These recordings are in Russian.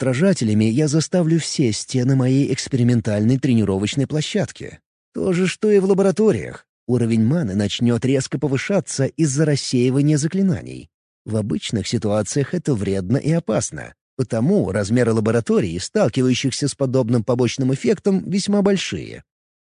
отражателями я заставлю все стены моей экспериментальной тренировочной площадки. То же, что и в лабораториях. Уровень маны начнет резко повышаться из-за рассеивания заклинаний. В обычных ситуациях это вредно и опасно. Потому размеры лабораторий, сталкивающихся с подобным побочным эффектом, весьма большие.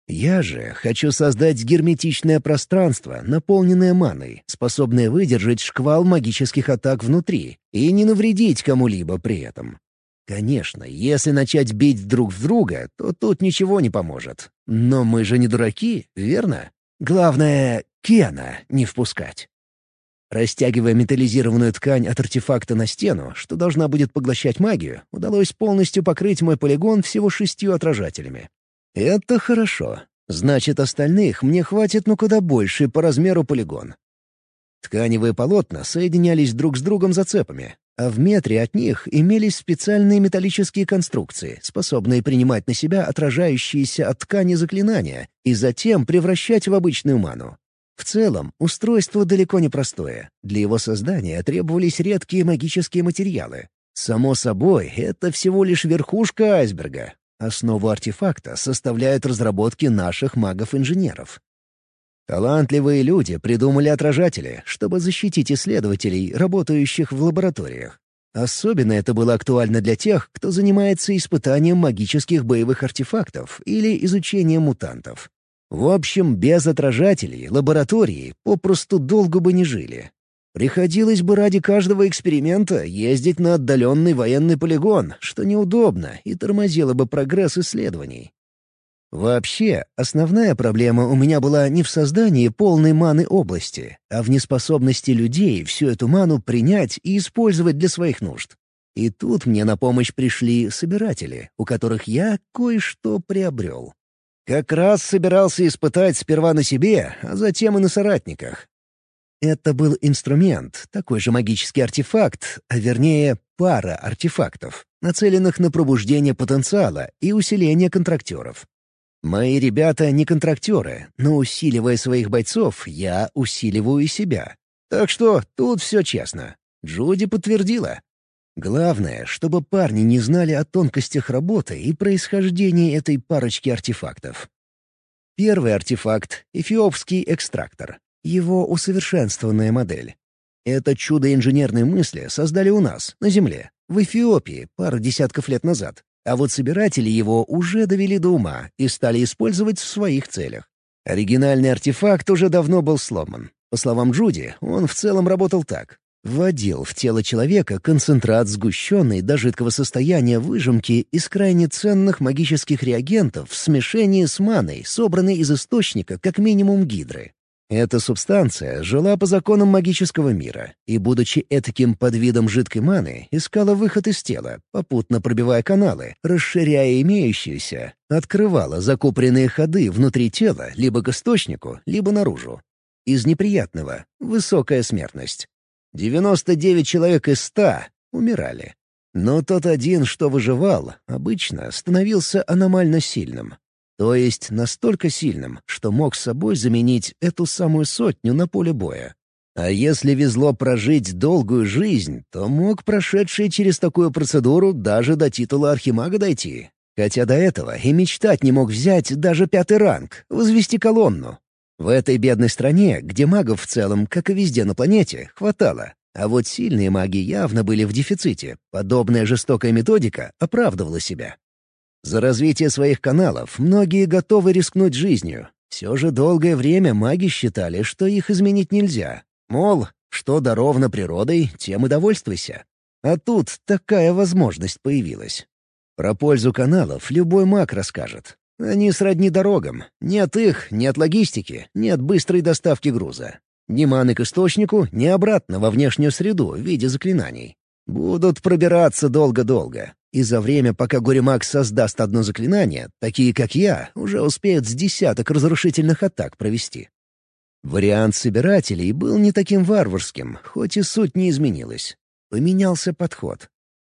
Я же хочу создать герметичное пространство, наполненное маной, способное выдержать шквал магических атак внутри и не навредить кому-либо при этом. Конечно, если начать бить друг в друга, то тут ничего не поможет. Но мы же не дураки, верно? Главное — Кена не впускать. Растягивая металлизированную ткань от артефакта на стену, что должна будет поглощать магию, удалось полностью покрыть мой полигон всего шестью отражателями. Это хорошо. Значит, остальных мне хватит ну куда больше по размеру полигон. Тканевые полотна соединялись друг с другом зацепами, а в метре от них имелись специальные металлические конструкции, способные принимать на себя отражающиеся от ткани заклинания и затем превращать в обычную ману. В целом, устройство далеко не простое. Для его создания требовались редкие магические материалы. Само собой, это всего лишь верхушка айсберга. Основу артефакта составляют разработки наших магов-инженеров. Талантливые люди придумали отражатели, чтобы защитить исследователей, работающих в лабораториях. Особенно это было актуально для тех, кто занимается испытанием магических боевых артефактов или изучением мутантов. В общем, без отражателей лаборатории попросту долго бы не жили. Приходилось бы ради каждого эксперимента ездить на отдаленный военный полигон, что неудобно и тормозило бы прогресс исследований. Вообще, основная проблема у меня была не в создании полной маны области, а в неспособности людей всю эту ману принять и использовать для своих нужд. И тут мне на помощь пришли собиратели, у которых я кое-что приобрел. Как раз собирался испытать сперва на себе, а затем и на соратниках. Это был инструмент, такой же магический артефакт, а вернее пара артефактов, нацеленных на пробуждение потенциала и усиление контрактеров. Мои ребята не контрактеры, но усиливая своих бойцов, я усиливаю и себя. Так что тут все честно. Джуди подтвердила. Главное, чтобы парни не знали о тонкостях работы и происхождении этой парочки артефактов. Первый артефакт — эфиопский экстрактор. Его усовершенствованная модель. Это чудо инженерной мысли создали у нас, на Земле, в Эфиопии, пару десятков лет назад. А вот собиратели его уже довели до ума и стали использовать в своих целях. Оригинальный артефакт уже давно был сломан. По словам Джуди, он в целом работал так. Вводил в тело человека концентрат сгущенной до жидкого состояния выжимки из крайне ценных магических реагентов в смешении с маной, собранной из источника как минимум гидры. Эта субстанция жила по законам магического мира и, будучи этаким подвидом жидкой маны, искала выход из тела, попутно пробивая каналы, расширяя имеющиеся, открывала закупоренные ходы внутри тела либо к источнику, либо наружу. Из неприятного — высокая смертность. 99 человек из 100 умирали. Но тот один, что выживал, обычно становился аномально сильным. То есть настолько сильным, что мог с собой заменить эту самую сотню на поле боя. А если везло прожить долгую жизнь, то мог прошедший через такую процедуру даже до титула архимага дойти. Хотя до этого и мечтать не мог взять даже пятый ранг, возвести колонну. В этой бедной стране, где магов в целом, как и везде на планете, хватало. А вот сильные маги явно были в дефиците. Подобная жестокая методика оправдывала себя. За развитие своих каналов многие готовы рискнуть жизнью. Все же долгое время маги считали, что их изменить нельзя. Мол, что даровано природой, тем и довольствуйся. А тут такая возможность появилась. Про пользу каналов любой маг расскажет. Они сродни дорогам. Нет их, нет логистики, нет быстрой доставки груза. Ни маны к источнику, ни обратно во внешнюю среду в виде заклинаний. Будут пробираться долго-долго. И за время, пока Горемак создаст одно заклинание, такие, как я, уже успеют с десяток разрушительных атак провести. Вариант собирателей был не таким варварским, хоть и суть не изменилась. Поменялся подход.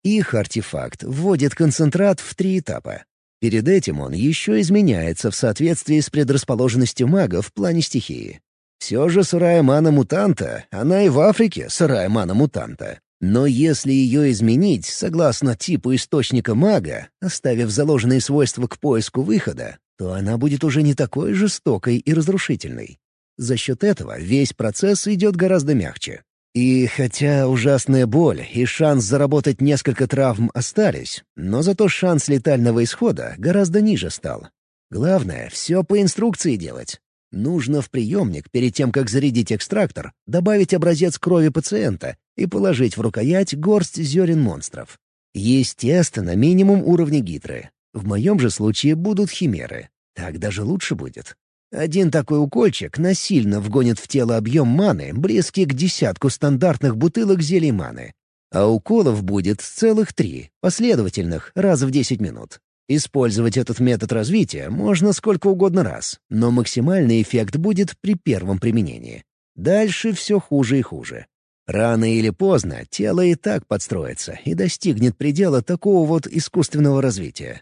Их артефакт вводит концентрат в три этапа. Перед этим он еще изменяется в соответствии с предрасположенностью мага в плане стихии. Все же сырая мана мутанта, она и в Африке сырая мана мутанта. Но если ее изменить согласно типу источника мага, оставив заложенные свойства к поиску выхода, то она будет уже не такой жестокой и разрушительной. За счет этого весь процесс идет гораздо мягче. И хотя ужасная боль и шанс заработать несколько травм остались, но зато шанс летального исхода гораздо ниже стал. Главное — все по инструкции делать. Нужно в приемник, перед тем, как зарядить экстрактор, добавить образец крови пациента и положить в рукоять горсть зерен монстров. Естественно, минимум уровня гидры. В моем же случае будут химеры. Так даже лучше будет. Один такой укольчик насильно вгонит в тело объем маны, близкий к десятку стандартных бутылок зелий маны. А уколов будет целых три, последовательных, раз в 10 минут. Использовать этот метод развития можно сколько угодно раз, но максимальный эффект будет при первом применении. Дальше все хуже и хуже. Рано или поздно тело и так подстроится и достигнет предела такого вот искусственного развития.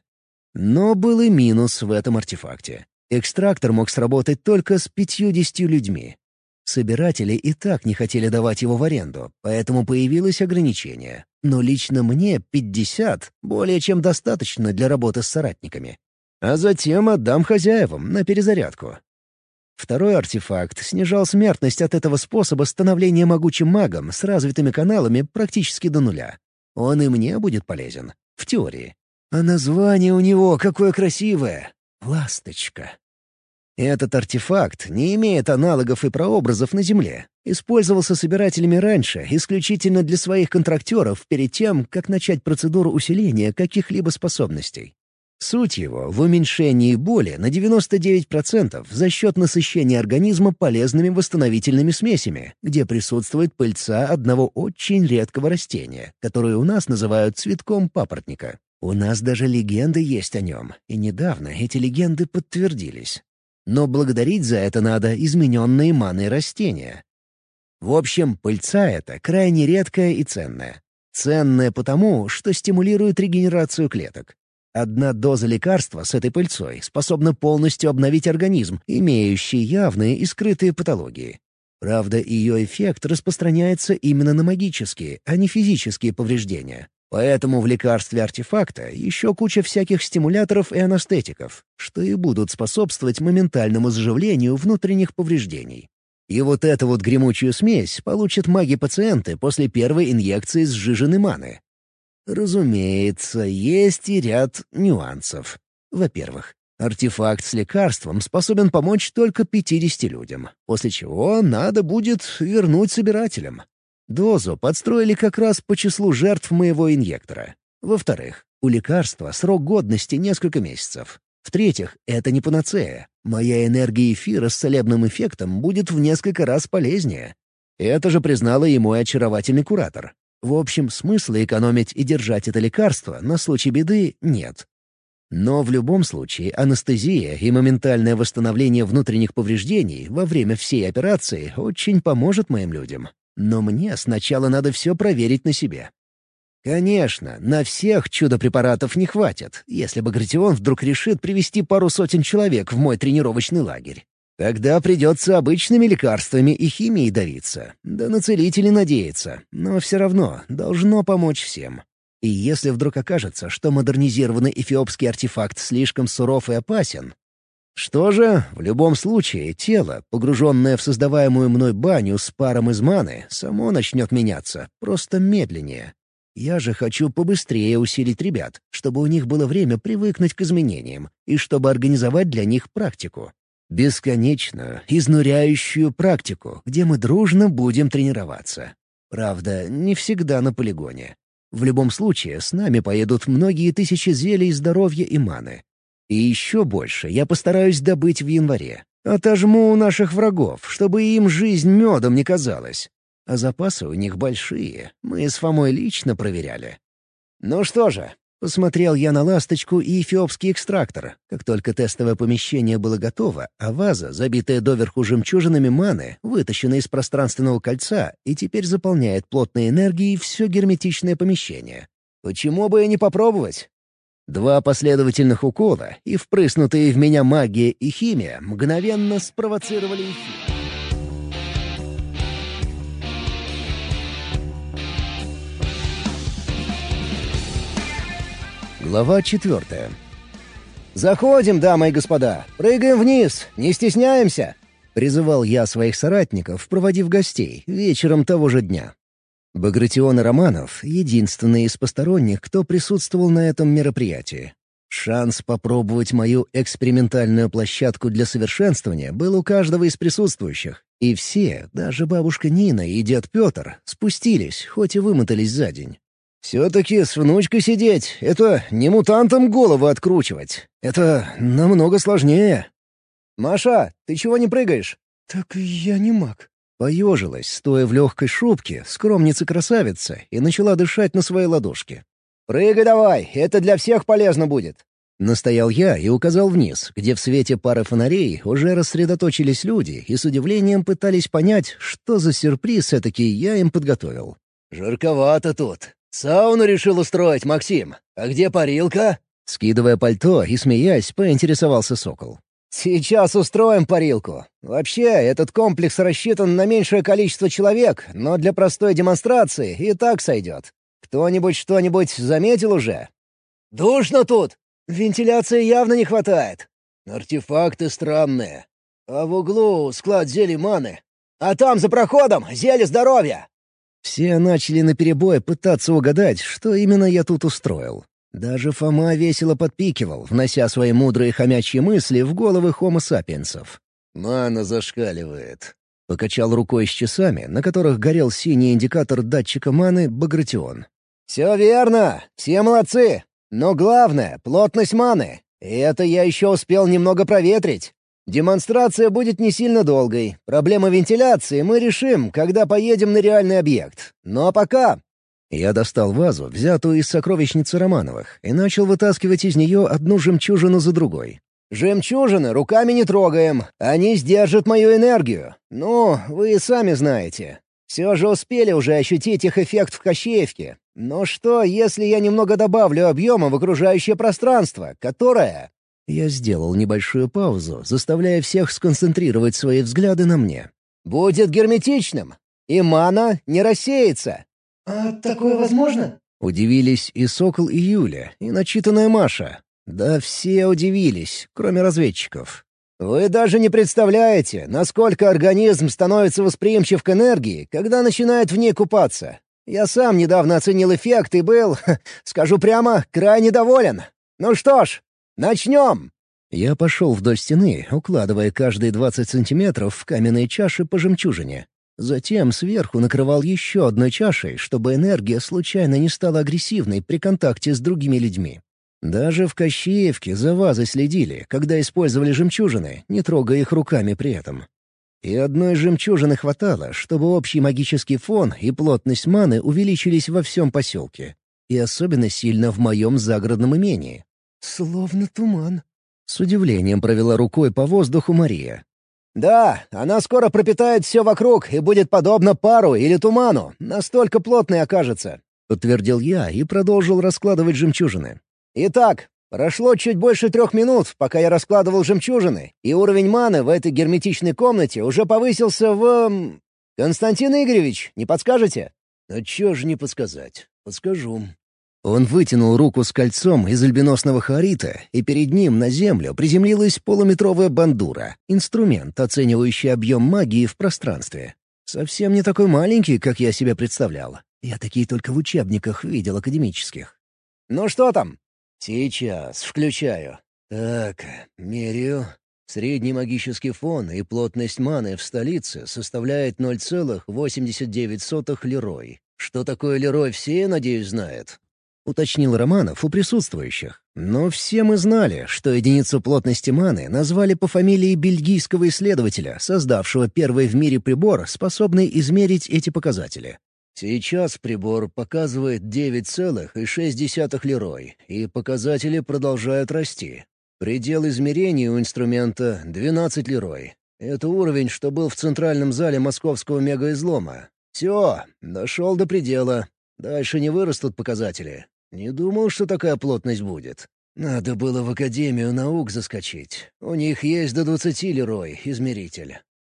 Но был и минус в этом артефакте. Экстрактор мог сработать только с пятью-десятью людьми. Собиратели и так не хотели давать его в аренду, поэтому появилось ограничение. Но лично мне 50 более чем достаточно для работы с соратниками. А затем отдам хозяевам на перезарядку. Второй артефакт снижал смертность от этого способа становления могучим магом с развитыми каналами практически до нуля. Он и мне будет полезен. В теории. А название у него какое красивое! «Ласточка». Этот артефакт не имеет аналогов и прообразов на Земле. Использовался собирателями раньше, исключительно для своих контрактеров перед тем, как начать процедуру усиления каких-либо способностей. Суть его в уменьшении боли на 99% за счет насыщения организма полезными восстановительными смесями, где присутствует пыльца одного очень редкого растения, которое у нас называют цветком папоротника. У нас даже легенды есть о нем, и недавно эти легенды подтвердились. Но благодарить за это надо измененные маной растения. В общем, пыльца эта крайне редкая и ценная. Ценная потому, что стимулирует регенерацию клеток. Одна доза лекарства с этой пыльцой способна полностью обновить организм, имеющий явные и скрытые патологии. Правда, ее эффект распространяется именно на магические, а не физические повреждения. Поэтому в лекарстве артефакта еще куча всяких стимуляторов и анестетиков, что и будут способствовать моментальному заживлению внутренних повреждений. И вот эту вот гремучую смесь получат маги-пациенты после первой инъекции сжиженной маны. Разумеется, есть и ряд нюансов. Во-первых, артефакт с лекарством способен помочь только 50 людям, после чего надо будет вернуть собирателям. Дозу подстроили как раз по числу жертв моего инъектора. Во-вторых, у лекарства срок годности несколько месяцев. В-третьих, это не панацея. Моя энергия эфира с целебным эффектом будет в несколько раз полезнее. Это же признала и мой очаровательный куратор. В общем, смысла экономить и держать это лекарство на случай беды нет. Но в любом случае анестезия и моментальное восстановление внутренних повреждений во время всей операции очень поможет моим людям. Но мне сначала надо все проверить на себе. Конечно, на всех чудо-препаратов не хватит, если Багратион вдруг решит привести пару сотен человек в мой тренировочный лагерь. Тогда придется обычными лекарствами и химией давиться, да на целителей надеяться, но все равно должно помочь всем. И если вдруг окажется, что модернизированный эфиопский артефакт слишком суров и опасен, что же, в любом случае, тело, погруженное в создаваемую мной баню с паром из маны, само начнет меняться, просто медленнее. Я же хочу побыстрее усилить ребят, чтобы у них было время привыкнуть к изменениям и чтобы организовать для них практику. Бесконечную, изнуряющую практику, где мы дружно будем тренироваться. Правда, не всегда на полигоне. В любом случае, с нами поедут многие тысячи зелий здоровья и маны, и еще больше я постараюсь добыть в январе. Отожму у наших врагов, чтобы им жизнь медом не казалась. А запасы у них большие, мы с Фомой лично проверяли. Ну что же, посмотрел я на ласточку и эфиопский экстрактор. Как только тестовое помещение было готово, а ваза, забитая доверху жемчужинами маны, вытащена из пространственного кольца и теперь заполняет плотной энергией все герметичное помещение. Почему бы и не попробовать? Два последовательных укола и впрыснутые в меня магия и химия мгновенно спровоцировали эфир. Глава четвертая. «Заходим, дамы и господа! Прыгаем вниз! Не стесняемся!» — призывал я своих соратников, проводив гостей, вечером того же дня. Багратион и Романов — единственные из посторонних, кто присутствовал на этом мероприятии. Шанс попробовать мою экспериментальную площадку для совершенствования был у каждого из присутствующих, и все, даже бабушка Нина и дед Петр, спустились, хоть и вымотались за день. Все-таки с внучкой сидеть — это не мутантам голову откручивать. Это намного сложнее. «Маша, ты чего не прыгаешь?» «Так я не маг». Поежилась, стоя в легкой шубке, скромница-красавица, и начала дышать на своей ладошке. «Прыгай давай, это для всех полезно будет». Настоял я и указал вниз, где в свете пары фонарей уже рассредоточились люди и с удивлением пытались понять, что за сюрприз этакий я им подготовил. «Жарковато тут. Сауну решил устроить, Максим. А где парилка?» Скидывая пальто и смеясь, поинтересовался Сокол. «Сейчас устроим парилку. Вообще, этот комплекс рассчитан на меньшее количество человек, но для простой демонстрации и так сойдет. Кто-нибудь что-нибудь заметил уже?» «Душно тут! Вентиляции явно не хватает. Артефакты странные. А в углу склад зелий маны. А там за проходом зелье здоровья!» Все начали наперебой пытаться угадать, что именно я тут устроил. Даже Фома весело подпикивал, внося свои мудрые хомячьи мысли в головы хомо-сапиенсов. «Мана зашкаливает», — покачал рукой с часами, на которых горел синий индикатор датчика маны Багратион. «Все верно, все молодцы. Но главное — плотность маны. И это я еще успел немного проветрить. Демонстрация будет не сильно долгой. Проблема вентиляции мы решим, когда поедем на реальный объект. Ну а пока я достал вазу, взятую из сокровищницы Романовых, и начал вытаскивать из нее одну жемчужину за другой. «Жемчужины руками не трогаем. Они сдержат мою энергию. Ну, вы и сами знаете. Все же успели уже ощутить их эффект в Кощеевке. Но что, если я немного добавлю объема в окружающее пространство, которое...» Я сделал небольшую паузу, заставляя всех сконцентрировать свои взгляды на мне. «Будет герметичным, и мана не рассеется. «А такое возможно?» Удивились и Сокол, и Юля, и начитанная Маша. Да все удивились, кроме разведчиков. «Вы даже не представляете, насколько организм становится восприимчив к энергии, когда начинает в ней купаться. Я сам недавно оценил эффект и был, скажу прямо, крайне доволен. Ну что ж, начнем!» Я пошел вдоль стены, укладывая каждые двадцать сантиметров в каменные чаши по жемчужине. Затем сверху накрывал еще одной чашей, чтобы энергия случайно не стала агрессивной при контакте с другими людьми. Даже в Кощеевке за вазой следили, когда использовали жемчужины, не трогая их руками при этом. И одной жемчужины хватало, чтобы общий магический фон и плотность маны увеличились во всем поселке. И особенно сильно в моем загородном имении. «Словно туман», — с удивлением провела рукой по воздуху Мария. «Да, она скоро пропитает все вокруг и будет подобна пару или туману, настолько плотной окажется», — подтвердил я и продолжил раскладывать жемчужины. «Итак, прошло чуть больше трех минут, пока я раскладывал жемчужины, и уровень маны в этой герметичной комнате уже повысился в... Константин Игоревич, не подскажете?» «А чё же не подсказать? Подскажу. Он вытянул руку с кольцом из альбиносного харита, и перед ним на землю приземлилась полуметровая бандура — инструмент, оценивающий объем магии в пространстве. Совсем не такой маленький, как я себе представлял. Я такие только в учебниках видел академических. «Ну что там?» «Сейчас, включаю. Так, меряю. Средний магический фон и плотность маны в столице составляет 0,89 лерой. Что такое лерой, все, надеюсь, знают. — уточнил Романов у присутствующих. Но все мы знали, что единицу плотности маны назвали по фамилии бельгийского исследователя, создавшего первый в мире прибор, способный измерить эти показатели. Сейчас прибор показывает 9,6 лерой, и показатели продолжают расти. Предел измерений у инструмента — 12 лерой. Это уровень, что был в центральном зале московского мегаизлома. Все, дошел до предела. Дальше не вырастут показатели. Не думал, что такая плотность будет. Надо было в Академию наук заскочить. У них есть до двадцати лерой, измеритель.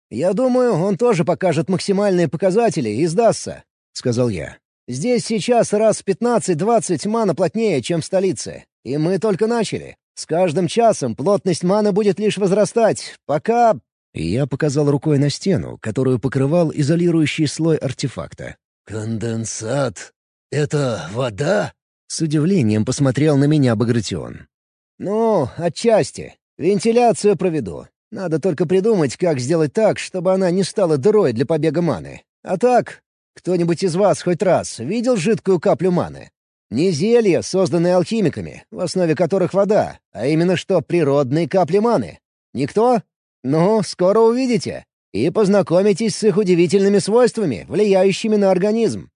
«Я думаю, он тоже покажет максимальные показатели и сдастся», — сказал я. «Здесь сейчас раз в пятнадцать-двадцать мана плотнее, чем в столице. И мы только начали. С каждым часом плотность маны будет лишь возрастать, пока...» Я показал рукой на стену, которую покрывал изолирующий слой артефакта. «Конденсат? Это вода?» С удивлением посмотрел на меня Багратион. «Ну, отчасти. Вентиляцию проведу. Надо только придумать, как сделать так, чтобы она не стала дырой для побега маны. А так, кто-нибудь из вас хоть раз видел жидкую каплю маны? Не зелье, созданное алхимиками, в основе которых вода, а именно что природные капли маны. Никто? Ну, скоро увидите. И познакомитесь с их удивительными свойствами, влияющими на организм.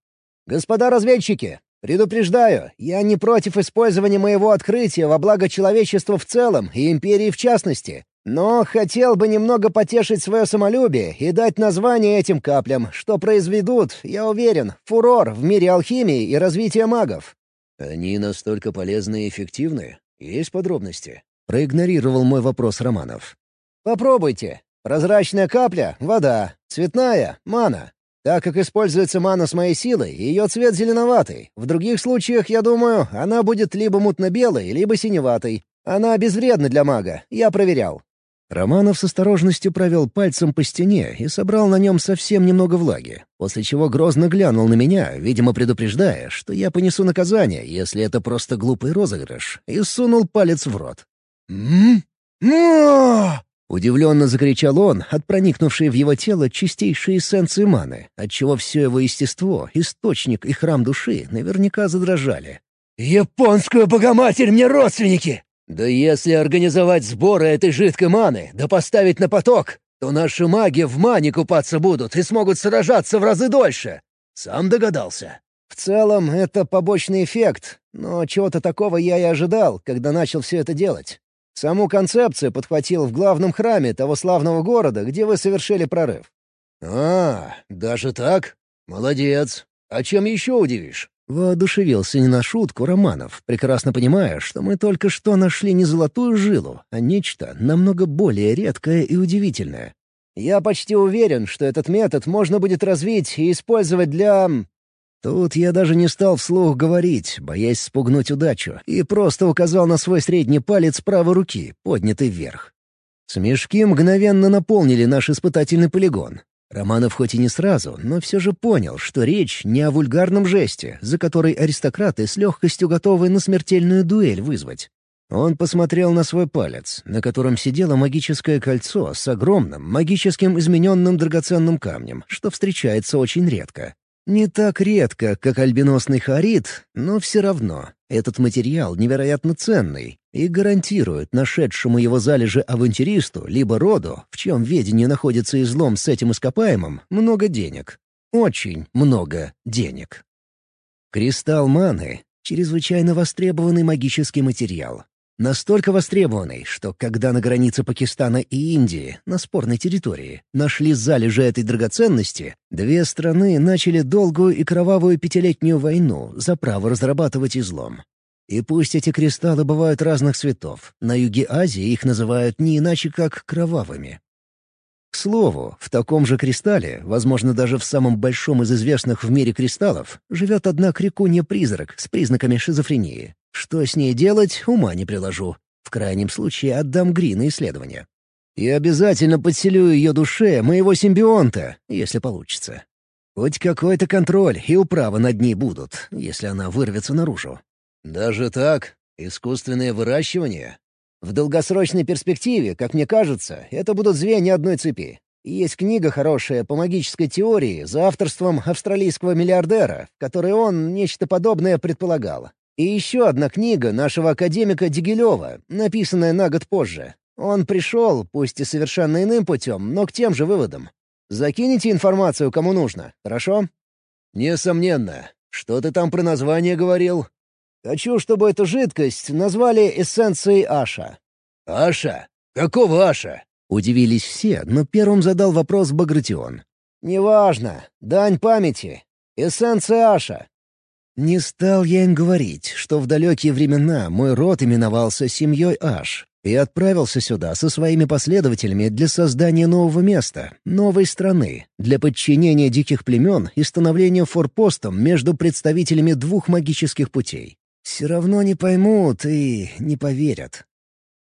Господа разведчики, предупреждаю, я не против использования моего открытия во благо человечества в целом и империи в частности. Но хотел бы немного потешить свое самолюбие и дать название этим каплям, что произведут, я уверен, фурор в мире алхимии и развития магов. «Они настолько полезны и эффективны? Есть подробности?» Проигнорировал мой вопрос Романов. «Попробуйте. Прозрачная капля — вода, цветная — мана. Так как используется мана с моей силой, ее цвет зеленоватый. В других случаях, я думаю, она будет либо мутно-белой, либо синеватой. Она безвредна для мага, я проверял. Романов с осторожностью провел пальцем по стене и собрал на нем совсем немного влаги, после чего грозно глянул на меня, видимо предупреждая, что я понесу наказание, если это просто глупый розыгрыш, и сунул палец в рот. м Удивленно закричал он, от проникнувшей в его тело чистейшей эссенции маны, отчего все его естество, источник и храм души наверняка задрожали. «Японскую богоматерь мне родственники!» Да если организовать сборы этой жидкой маны, да поставить на поток, то наши маги в мане купаться будут и смогут сражаться в разы дольше. Сам догадался. В целом, это побочный эффект, но чего-то такого я и ожидал, когда начал все это делать. Саму концепцию подхватил в главном храме того славного города, где вы совершили прорыв. «А, даже так? Молодец. А чем еще удивишь?» Воодушевился не на шутку Романов, прекрасно понимая, что мы только что нашли не золотую жилу, а нечто намного более редкое и удивительное. «Я почти уверен, что этот метод можно будет развить и использовать для...» Тут я даже не стал вслух говорить, боясь спугнуть удачу, и просто указал на свой средний палец правой руки, поднятый вверх. Смешки мгновенно наполнили наш испытательный полигон. Романов хоть и не сразу, но все же понял, что речь не о вульгарном жесте, за который аристократы с легкостью готовы на смертельную дуэль вызвать. Он посмотрел на свой палец, на котором сидело магическое кольцо с огромным, магическим измененным драгоценным камнем, что встречается очень редко. Не так редко, как альбиносный харит, но все равно. Этот материал невероятно ценный и гарантирует нашедшему его залежи авантюристу либо роду, в чем ведении находится излом с этим ископаемым, много денег. Очень много денег. Кристалл маны — чрезвычайно востребованный магический материал. Настолько востребованный, что когда на границе Пакистана и Индии, на спорной территории, нашли залежи этой драгоценности, две страны начали долгую и кровавую пятилетнюю войну за право разрабатывать излом. И пусть эти кристаллы бывают разных цветов, на юге Азии их называют не иначе как кровавыми. К слову, в таком же кристалле, возможно, даже в самом большом из известных в мире кристаллов, живет одна крикунья-призрак с признаками шизофрении. Что с ней делать, ума не приложу. В крайнем случае отдам Гри на исследование. И обязательно подселю ее душе моего симбионта, если получится. Хоть какой-то контроль и управа над ней будут, если она вырвется наружу. «Даже так? Искусственное выращивание?» В долгосрочной перспективе, как мне кажется, это будут звенья одной цепи. Есть книга хорошая по магической теории за авторством австралийского миллиардера, в которой он нечто подобное предполагал. И еще одна книга нашего академика Дигилева, написанная на год позже. Он пришел, пусть и совершенно иным путем, но к тем же выводам. Закинете информацию кому нужно, хорошо? Несомненно. Что ты там про название говорил? Хочу, чтобы эту жидкость назвали эссенцией Аша». «Аша? Какого Аша?» Удивились все, но первым задал вопрос Багратион. «Неважно. Дань памяти. Эссенция Аша». Не стал я им говорить, что в далекие времена мой род именовался семьей Аш и отправился сюда со своими последователями для создания нового места, новой страны, для подчинения диких племен и становления форпостом между представителями двух магических путей. Все равно не поймут и не поверят.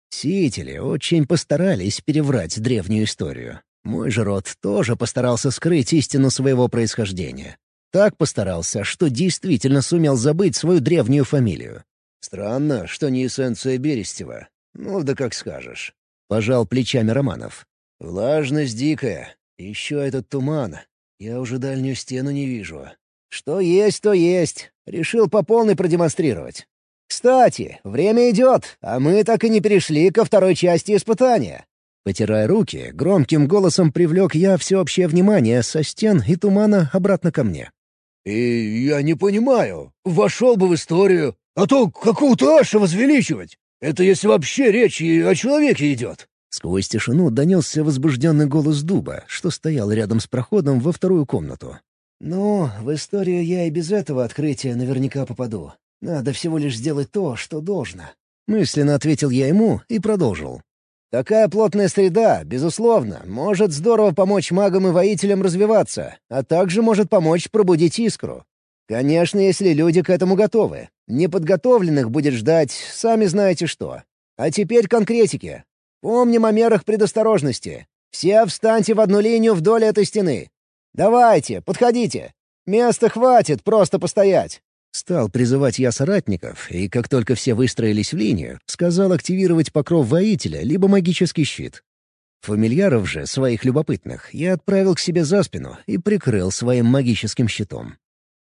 Сеятели очень постарались переврать древнюю историю. Мой же род тоже постарался скрыть истину своего происхождения. Так постарался, что действительно сумел забыть свою древнюю фамилию. Странно, что не эссенция Берестева. Ну да как скажешь. Пожал плечами Романов. Влажность дикая. Еще этот туман. Я уже дальнюю стену не вижу. Что есть, то есть. Решил по полной продемонстрировать. Кстати, время идет, а мы так и не перешли ко второй части испытания. Потирая руки, громким голосом привлек я всеобщее внимание со стен и тумана обратно ко мне. «И я не понимаю. Вошел бы в историю. А то какого-то аша возвеличивать. Это если вообще речь и о человеке идет». Сквозь тишину донесся возбужденный голос дуба, что стоял рядом с проходом во вторую комнату. «Ну, в историю я и без этого открытия наверняка попаду. Надо всего лишь сделать то, что должно». Мысленно ответил я ему и продолжил. Такая плотная среда, безусловно, может здорово помочь магам и воителям развиваться, а также может помочь пробудить искру. Конечно, если люди к этому готовы. Неподготовленных будет ждать, сами знаете что. А теперь конкретики. Помним о мерах предосторожности. Все встаньте в одну линию вдоль этой стены. Давайте, подходите. Места хватит просто постоять. Стал призывать я соратников, и как только все выстроились в линию, сказал активировать покров воителя либо магический щит. Фамильяров же, своих любопытных, я отправил к себе за спину и прикрыл своим магическим щитом.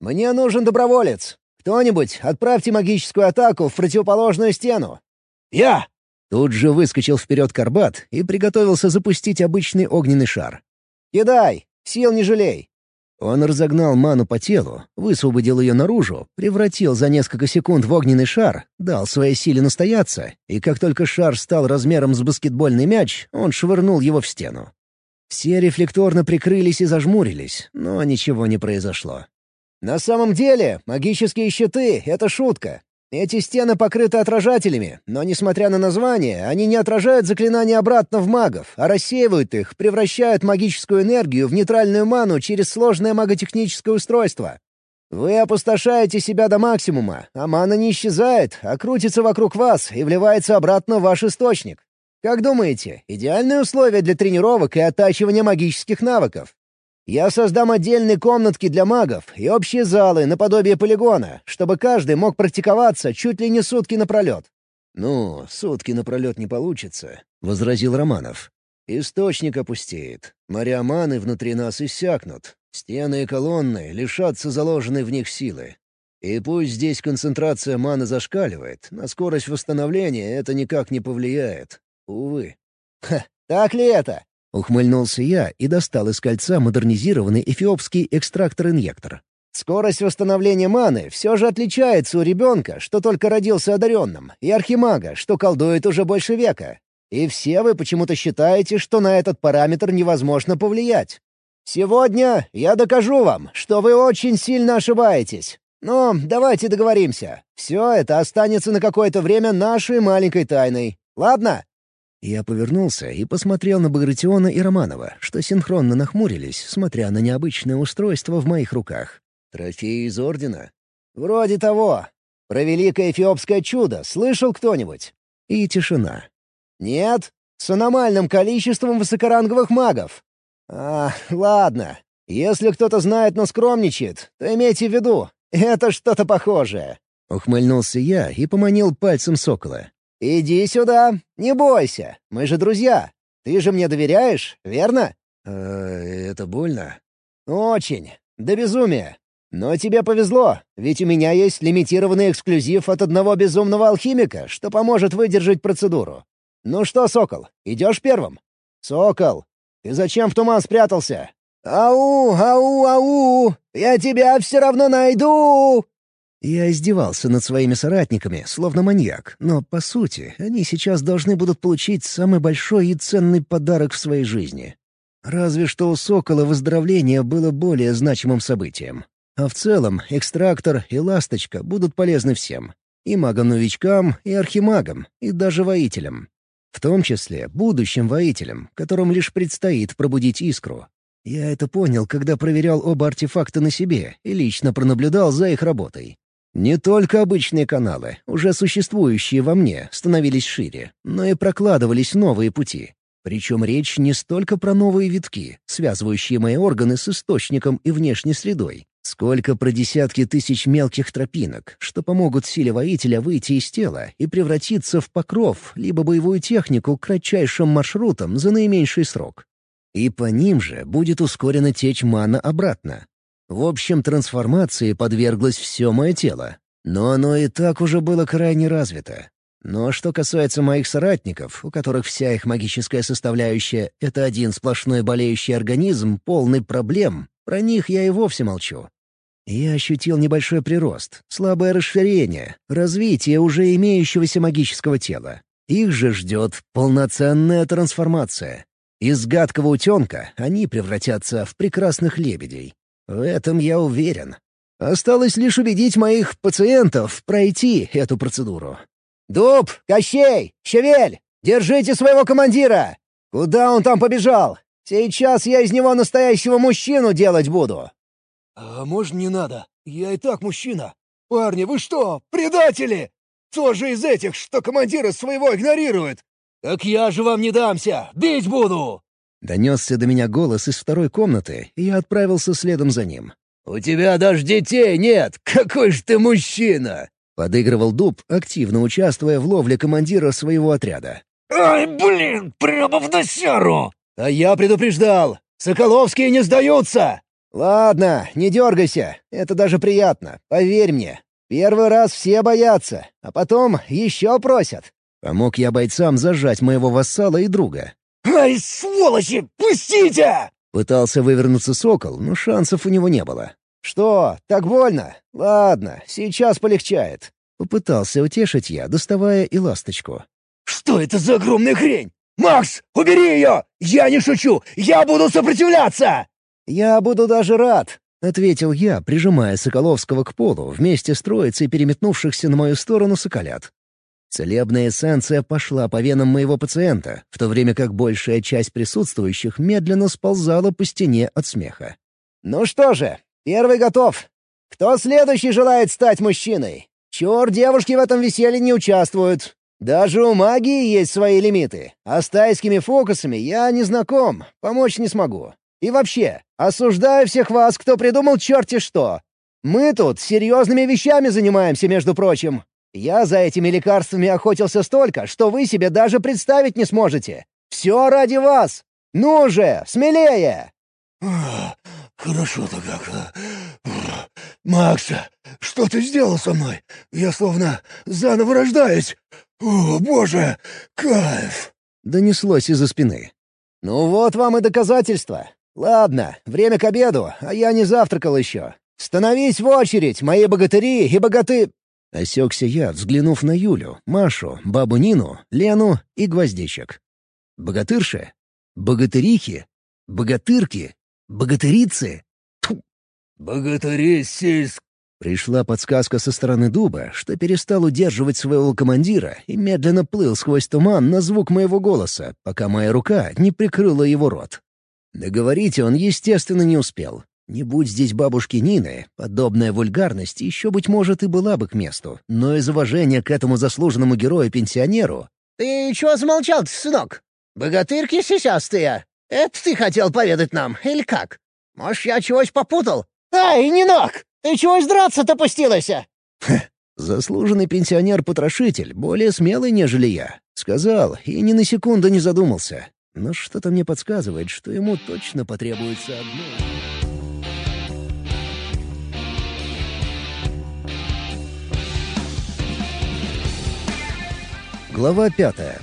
«Мне нужен доброволец. Кто-нибудь отправьте магическую атаку в противоположную стену». «Я!» Тут же выскочил вперед Карбат и приготовился запустить обычный огненный шар. «Кидай! Сил не жалей! Он разогнал ману по телу, высвободил ее наружу, превратил за несколько секунд в огненный шар, дал своей силе настояться, и как только шар стал размером с баскетбольный мяч, он швырнул его в стену. Все рефлекторно прикрылись и зажмурились, но ничего не произошло. «На самом деле, магические щиты — это шутка. Эти стены покрыты отражателями, но, несмотря на название, они не отражают заклинания обратно в магов, а рассеивают их, превращают магическую энергию в нейтральную ману через сложное маготехническое устройство. Вы опустошаете себя до максимума, а мана не исчезает, а крутится вокруг вас и вливается обратно в ваш источник. Как думаете, идеальные условия для тренировок и оттачивания магических навыков? Я создам отдельные комнатки для магов и общие залы наподобие полигона, чтобы каждый мог практиковаться чуть ли не сутки напролет». «Ну, сутки напролет не получится», — возразил Романов. «Источник опустеет. Моря маны внутри нас иссякнут. Стены и колонны лишатся заложенной в них силы. И пусть здесь концентрация маны зашкаливает, на скорость восстановления это никак не повлияет. Увы». «Ха, так ли это?» Ухмыльнулся я и достал из кольца модернизированный эфиопский экстрактор-инъектор. Скорость восстановления маны все же отличается у ребенка, что только родился одаренным, и архимага, что колдует уже больше века. И все вы почему-то считаете, что на этот параметр невозможно повлиять. Сегодня я докажу вам, что вы очень сильно ошибаетесь. Но давайте договоримся. Все это останется на какое-то время нашей маленькой тайной. Ладно? Я повернулся и посмотрел на Багратиона и Романова, что синхронно нахмурились, смотря на необычное устройство в моих руках. «Трофеи из Ордена?» «Вроде того. Про великое эфиопское чудо слышал кто-нибудь?» И тишина. «Нет? С аномальным количеством высокоранговых магов?» «А, ладно. Если кто-то знает, но скромничает, то имейте в виду, это что-то похожее». Ухмыльнулся я и поманил пальцем сокола. «Иди сюда, не бойся, мы же друзья. Ты же мне доверяешь, верно?» «Э, «Это больно?» «Очень. До безумия. Но тебе повезло, ведь у меня есть лимитированный эксклюзив от одного безумного алхимика, что поможет выдержать процедуру. Ну что, Сокол, идешь первым?» «Сокол, ты зачем в туман спрятался?» «Ау, ау, ау! Я тебя все равно найду!» Я издевался над своими соратниками, словно маньяк, но, по сути, они сейчас должны будут получить самый большой и ценный подарок в своей жизни. Разве что у Сокола выздоровление было более значимым событием. А в целом экстрактор и ласточка будут полезны всем. И магам-новичкам, и архимагам, и даже воителям. В том числе будущим воителям, которым лишь предстоит пробудить искру. Я это понял, когда проверял оба артефакта на себе и лично пронаблюдал за их работой. Не только обычные каналы, уже существующие во мне, становились шире, но и прокладывались новые пути. Причем речь не столько про новые витки, связывающие мои органы с источником и внешней средой, сколько про десятки тысяч мелких тропинок, что помогут силе воителя выйти из тела и превратиться в покров либо боевую технику кратчайшим маршрутом за наименьший срок. И по ним же будет ускорена течь мана обратно. В общем, трансформации подверглось все мое тело. Но оно и так уже было крайне развито. Но что касается моих соратников, у которых вся их магическая составляющая — это один сплошной болеющий организм, полный проблем, про них я и вовсе молчу. Я ощутил небольшой прирост, слабое расширение, развитие уже имеющегося магического тела. Их же ждет полноценная трансформация. Из гадкого утенка они превратятся в прекрасных лебедей. В этом я уверен. Осталось лишь убедить моих пациентов пройти эту процедуру. «Дуб! Кощей! Щавель! Держите своего командира! Куда он там побежал? Сейчас я из него настоящего мужчину делать буду!» «А можно не надо? Я и так мужчина. Парни, вы что, предатели? Тоже из этих, что командира своего игнорирует? Так я же вам не дамся! Бить буду!» Донесся до меня голос из второй комнаты, и я отправился следом за ним. «У тебя даже детей нет! Какой же ты мужчина!» Подыгрывал Дуб, активно участвуя в ловле командира своего отряда. «Ай, блин, прямо в носяру!» «А я предупреждал! Соколовские не сдаются!» «Ладно, не дергайся, это даже приятно, поверь мне. Первый раз все боятся, а потом еще просят». Помог я бойцам зажать моего вассала и друга. «Ай, сволочи, пустите!» Пытался вывернуться сокол, но шансов у него не было. «Что, так больно? Ладно, сейчас полегчает». Попытался утешить я, доставая и ласточку. «Что это за огромная хрень? Макс, убери ее! Я не шучу! Я буду сопротивляться!» «Я буду даже рад», — ответил я, прижимая Соколовского к полу вместе с троицей переметнувшихся на мою сторону соколят. Целебная эссенция пошла по венам моего пациента, в то время как большая часть присутствующих медленно сползала по стене от смеха. «Ну что же, Первый готов. Кто следующий желает стать мужчиной? Чур, девушки в этом веселье не участвуют. Даже у магии есть свои лимиты, а с тайскими фокусами я не знаком, помочь не смогу. И вообще, осуждаю всех вас, кто придумал черти что. Мы тут серьезными вещами занимаемся, между прочим. Я за этими лекарствами охотился столько, что вы себе даже представить не сможете. Все ради вас. Ну же, смелее!» «Хорошо-то как. Макс, что ты сделал со мной? Я словно заново рождаюсь. О, боже, кайф!» Донеслось из-за спины. «Ну вот вам и доказательства. Ладно, время к обеду, а я не завтракал еще. Становись в очередь, мои богатыри и богаты...» Осекся я, взглянув на Юлю, Машу, бабу Нину, Лену и гвоздичек. Богатырши? Богатырихи? Богатырки? Богатырицы? Тьфу. Богатыри сельск... Пришла подсказка со стороны дуба, что перестал удерживать своего командира и медленно плыл сквозь туман на звук моего голоса, пока моя рука не прикрыла его рот. Договорить он, естественно, не успел. Не будь здесь бабушки Нины, подобная вульгарность еще, быть может, и была бы к месту, но из уважения к этому заслуженному герою-пенсионеру... «Ты чего замолчал сынок? Богатырки сисястые!» Это ты хотел поведать нам, или как? Может, я чегось попутал? Ай, не ног! Ты чего драться-то пустилась? Заслуженный пенсионер-потрошитель, более смелый, нежели я. Сказал, и ни на секунду не задумался. Но что-то мне подсказывает, что ему точно потребуется одно... Глава пятая.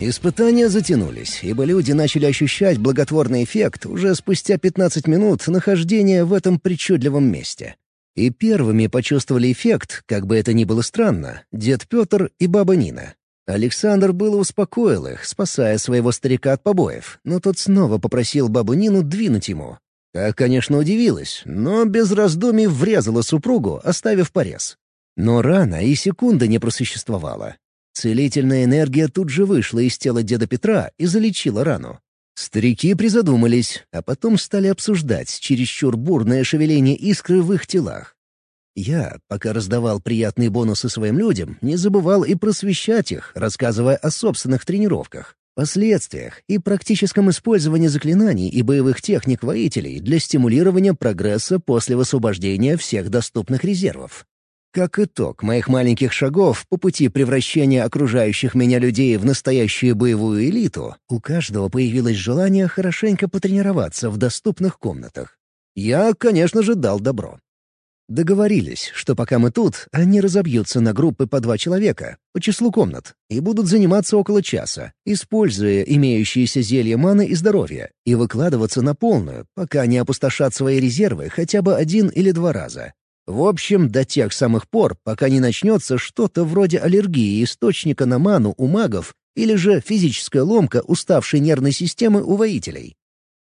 Испытания затянулись, ибо люди начали ощущать благотворный эффект уже спустя 15 минут нахождения в этом причудливом месте. И первыми почувствовали эффект, как бы это ни было странно, дед Петр и баба Нина. Александр было успокоил их, спасая своего старика от побоев, но тот снова попросил бабу Нину двинуть ему. Та, конечно, удивилась, но без раздумий врезала супругу, оставив порез. Но рана и секунды не просуществовала. Целительная энергия тут же вышла из тела деда Петра и залечила рану. Старики призадумались, а потом стали обсуждать чересчур бурное шевеление искры в их телах. Я, пока раздавал приятные бонусы своим людям, не забывал и просвещать их, рассказывая о собственных тренировках, последствиях и практическом использовании заклинаний и боевых техник воителей для стимулирования прогресса после высвобождения всех доступных резервов. Как итог моих маленьких шагов по пути превращения окружающих меня людей в настоящую боевую элиту, у каждого появилось желание хорошенько потренироваться в доступных комнатах. Я, конечно же, дал добро. Договорились, что пока мы тут, они разобьются на группы по два человека, по числу комнат, и будут заниматься около часа, используя имеющиеся зелья маны и здоровья, и выкладываться на полную, пока не опустошат свои резервы хотя бы один или два раза. В общем, до тех самых пор, пока не начнется что-то вроде аллергии источника на ману у магов или же физическая ломка уставшей нервной системы у воителей.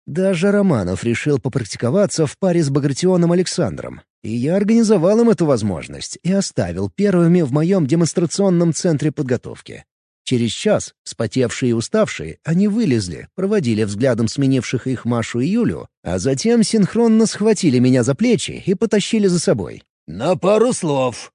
Даже Романов решил попрактиковаться в паре с Багратионом Александром, и я организовал им эту возможность и оставил первыми в моем демонстрационном центре подготовки. Через час, спотевшие и уставшие, они вылезли, проводили взглядом сменивших их Машу и Юлю, а затем синхронно схватили меня за плечи и потащили за собой. «На пару слов!»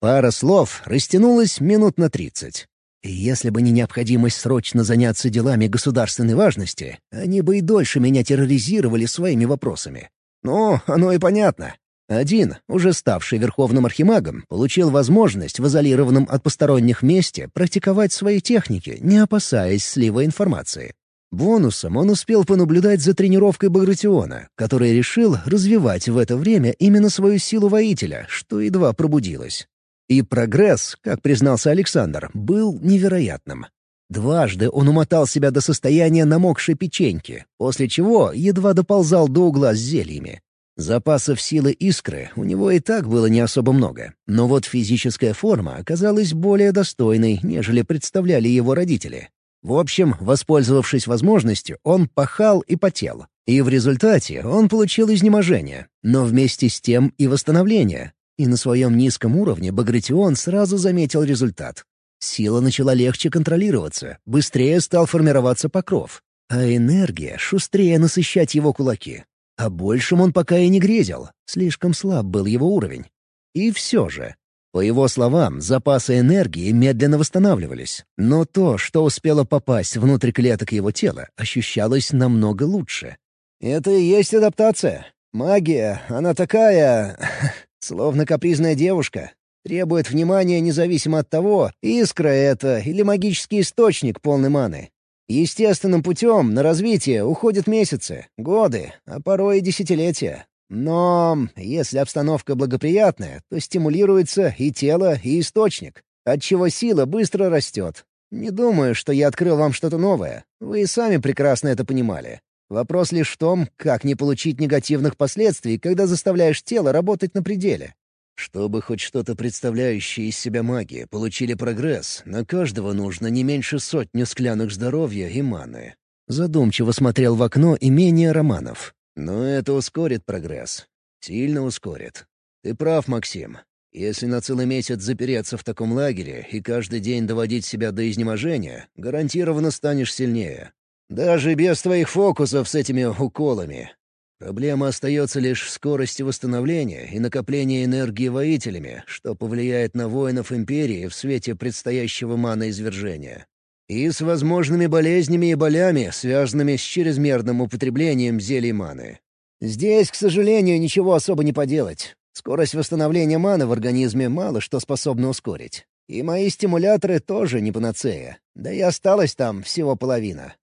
Пара слов растянулась минут на тридцать. И если бы не необходимость срочно заняться делами государственной важности, они бы и дольше меня терроризировали своими вопросами. Ну, оно и понятно. Один, уже ставший верховным архимагом, получил возможность в изолированном от посторонних месте практиковать свои техники, не опасаясь слива информации. Бонусом он успел понаблюдать за тренировкой Багратиона, который решил развивать в это время именно свою силу воителя, что едва пробудилось. И прогресс, как признался Александр, был невероятным. Дважды он умотал себя до состояния намокшей печеньки, после чего едва доползал до угла с зельями. Запасов силы искры у него и так было не особо много, но вот физическая форма оказалась более достойной, нежели представляли его родители. В общем, воспользовавшись возможностью, он пахал и потел. И в результате он получил изнеможение, но вместе с тем и восстановление. И на своем низком уровне Багратион сразу заметил результат. Сила начала легче контролироваться, быстрее стал формироваться покров, а энергия шустрее насыщать его кулаки. О большем он пока и не грезил, слишком слаб был его уровень. И все же, по его словам, запасы энергии медленно восстанавливались, но то, что успело попасть внутрь клеток его тела, ощущалось намного лучше. «Это и есть адаптация. Магия, она такая... словно капризная девушка. Требует внимания независимо от того, искра это или магический источник полной маны. Естественным путем на развитие уходят месяцы, годы, а порой и десятилетия. Но если обстановка благоприятная, то стимулируется и тело, и источник, отчего сила быстро растет. Не думаю, что я открыл вам что-то новое. Вы и сами прекрасно это понимали. Вопрос лишь в том, как не получить негативных последствий, когда заставляешь тело работать на пределе. Чтобы хоть что-то представляющее из себя магия получили прогресс, на каждого нужно не меньше сотни склянок здоровья и маны. Задумчиво смотрел в окно имение Романов. Но это ускорит прогресс. Сильно ускорит. Ты прав, Максим. Если на целый месяц запереться в таком лагере и каждый день доводить себя до изнеможения, гарантированно станешь сильнее. Даже без твоих фокусов с этими уколами. Проблема остается лишь в скорости восстановления и накопления энергии воителями, что повлияет на воинов Империи в свете предстоящего маноизвержения. И с возможными болезнями и болями, связанными с чрезмерным употреблением зелий маны. Здесь, к сожалению, ничего особо не поделать. Скорость восстановления маны в организме мало что способно ускорить. И мои стимуляторы тоже не панацея. Да и осталось там всего половина.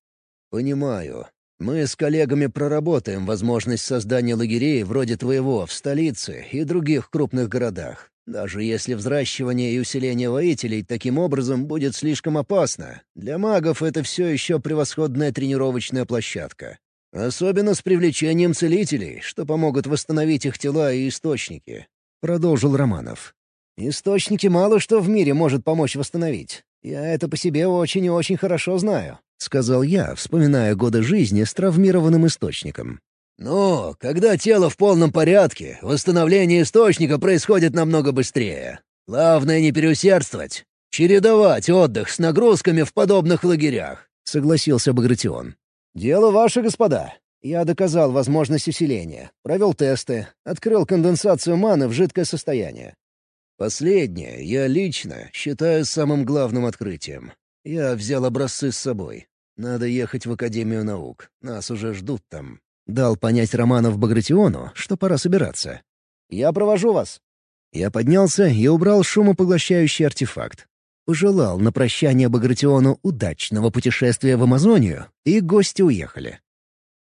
«Понимаю. Мы с коллегами проработаем возможность создания лагерей вроде твоего в столице и других крупных городах. Даже если взращивание и усиление воителей таким образом будет слишком опасно, для магов это все еще превосходная тренировочная площадка. Особенно с привлечением целителей, что помогут восстановить их тела и источники», — продолжил Романов. «Источники мало что в мире может помочь восстановить. Я это по себе очень и очень хорошо знаю. — сказал я, вспоминая годы жизни с травмированным источником. «Но когда тело в полном порядке, восстановление источника происходит намного быстрее. Главное не переусердствовать. Чередовать отдых с нагрузками в подобных лагерях», — согласился Багратион. «Дело ваше, господа. Я доказал возможность усиления, провел тесты, открыл конденсацию маны в жидкое состояние. Последнее я лично считаю самым главным открытием. Я взял образцы с собой. Надо ехать в Академию наук. Нас уже ждут там. Дал понять Романов Багратиону, что пора собираться. «Я провожу вас». Я поднялся и убрал шумопоглощающий артефакт. Пожелал на прощание Багратиону удачного путешествия в Амазонию, и гости уехали.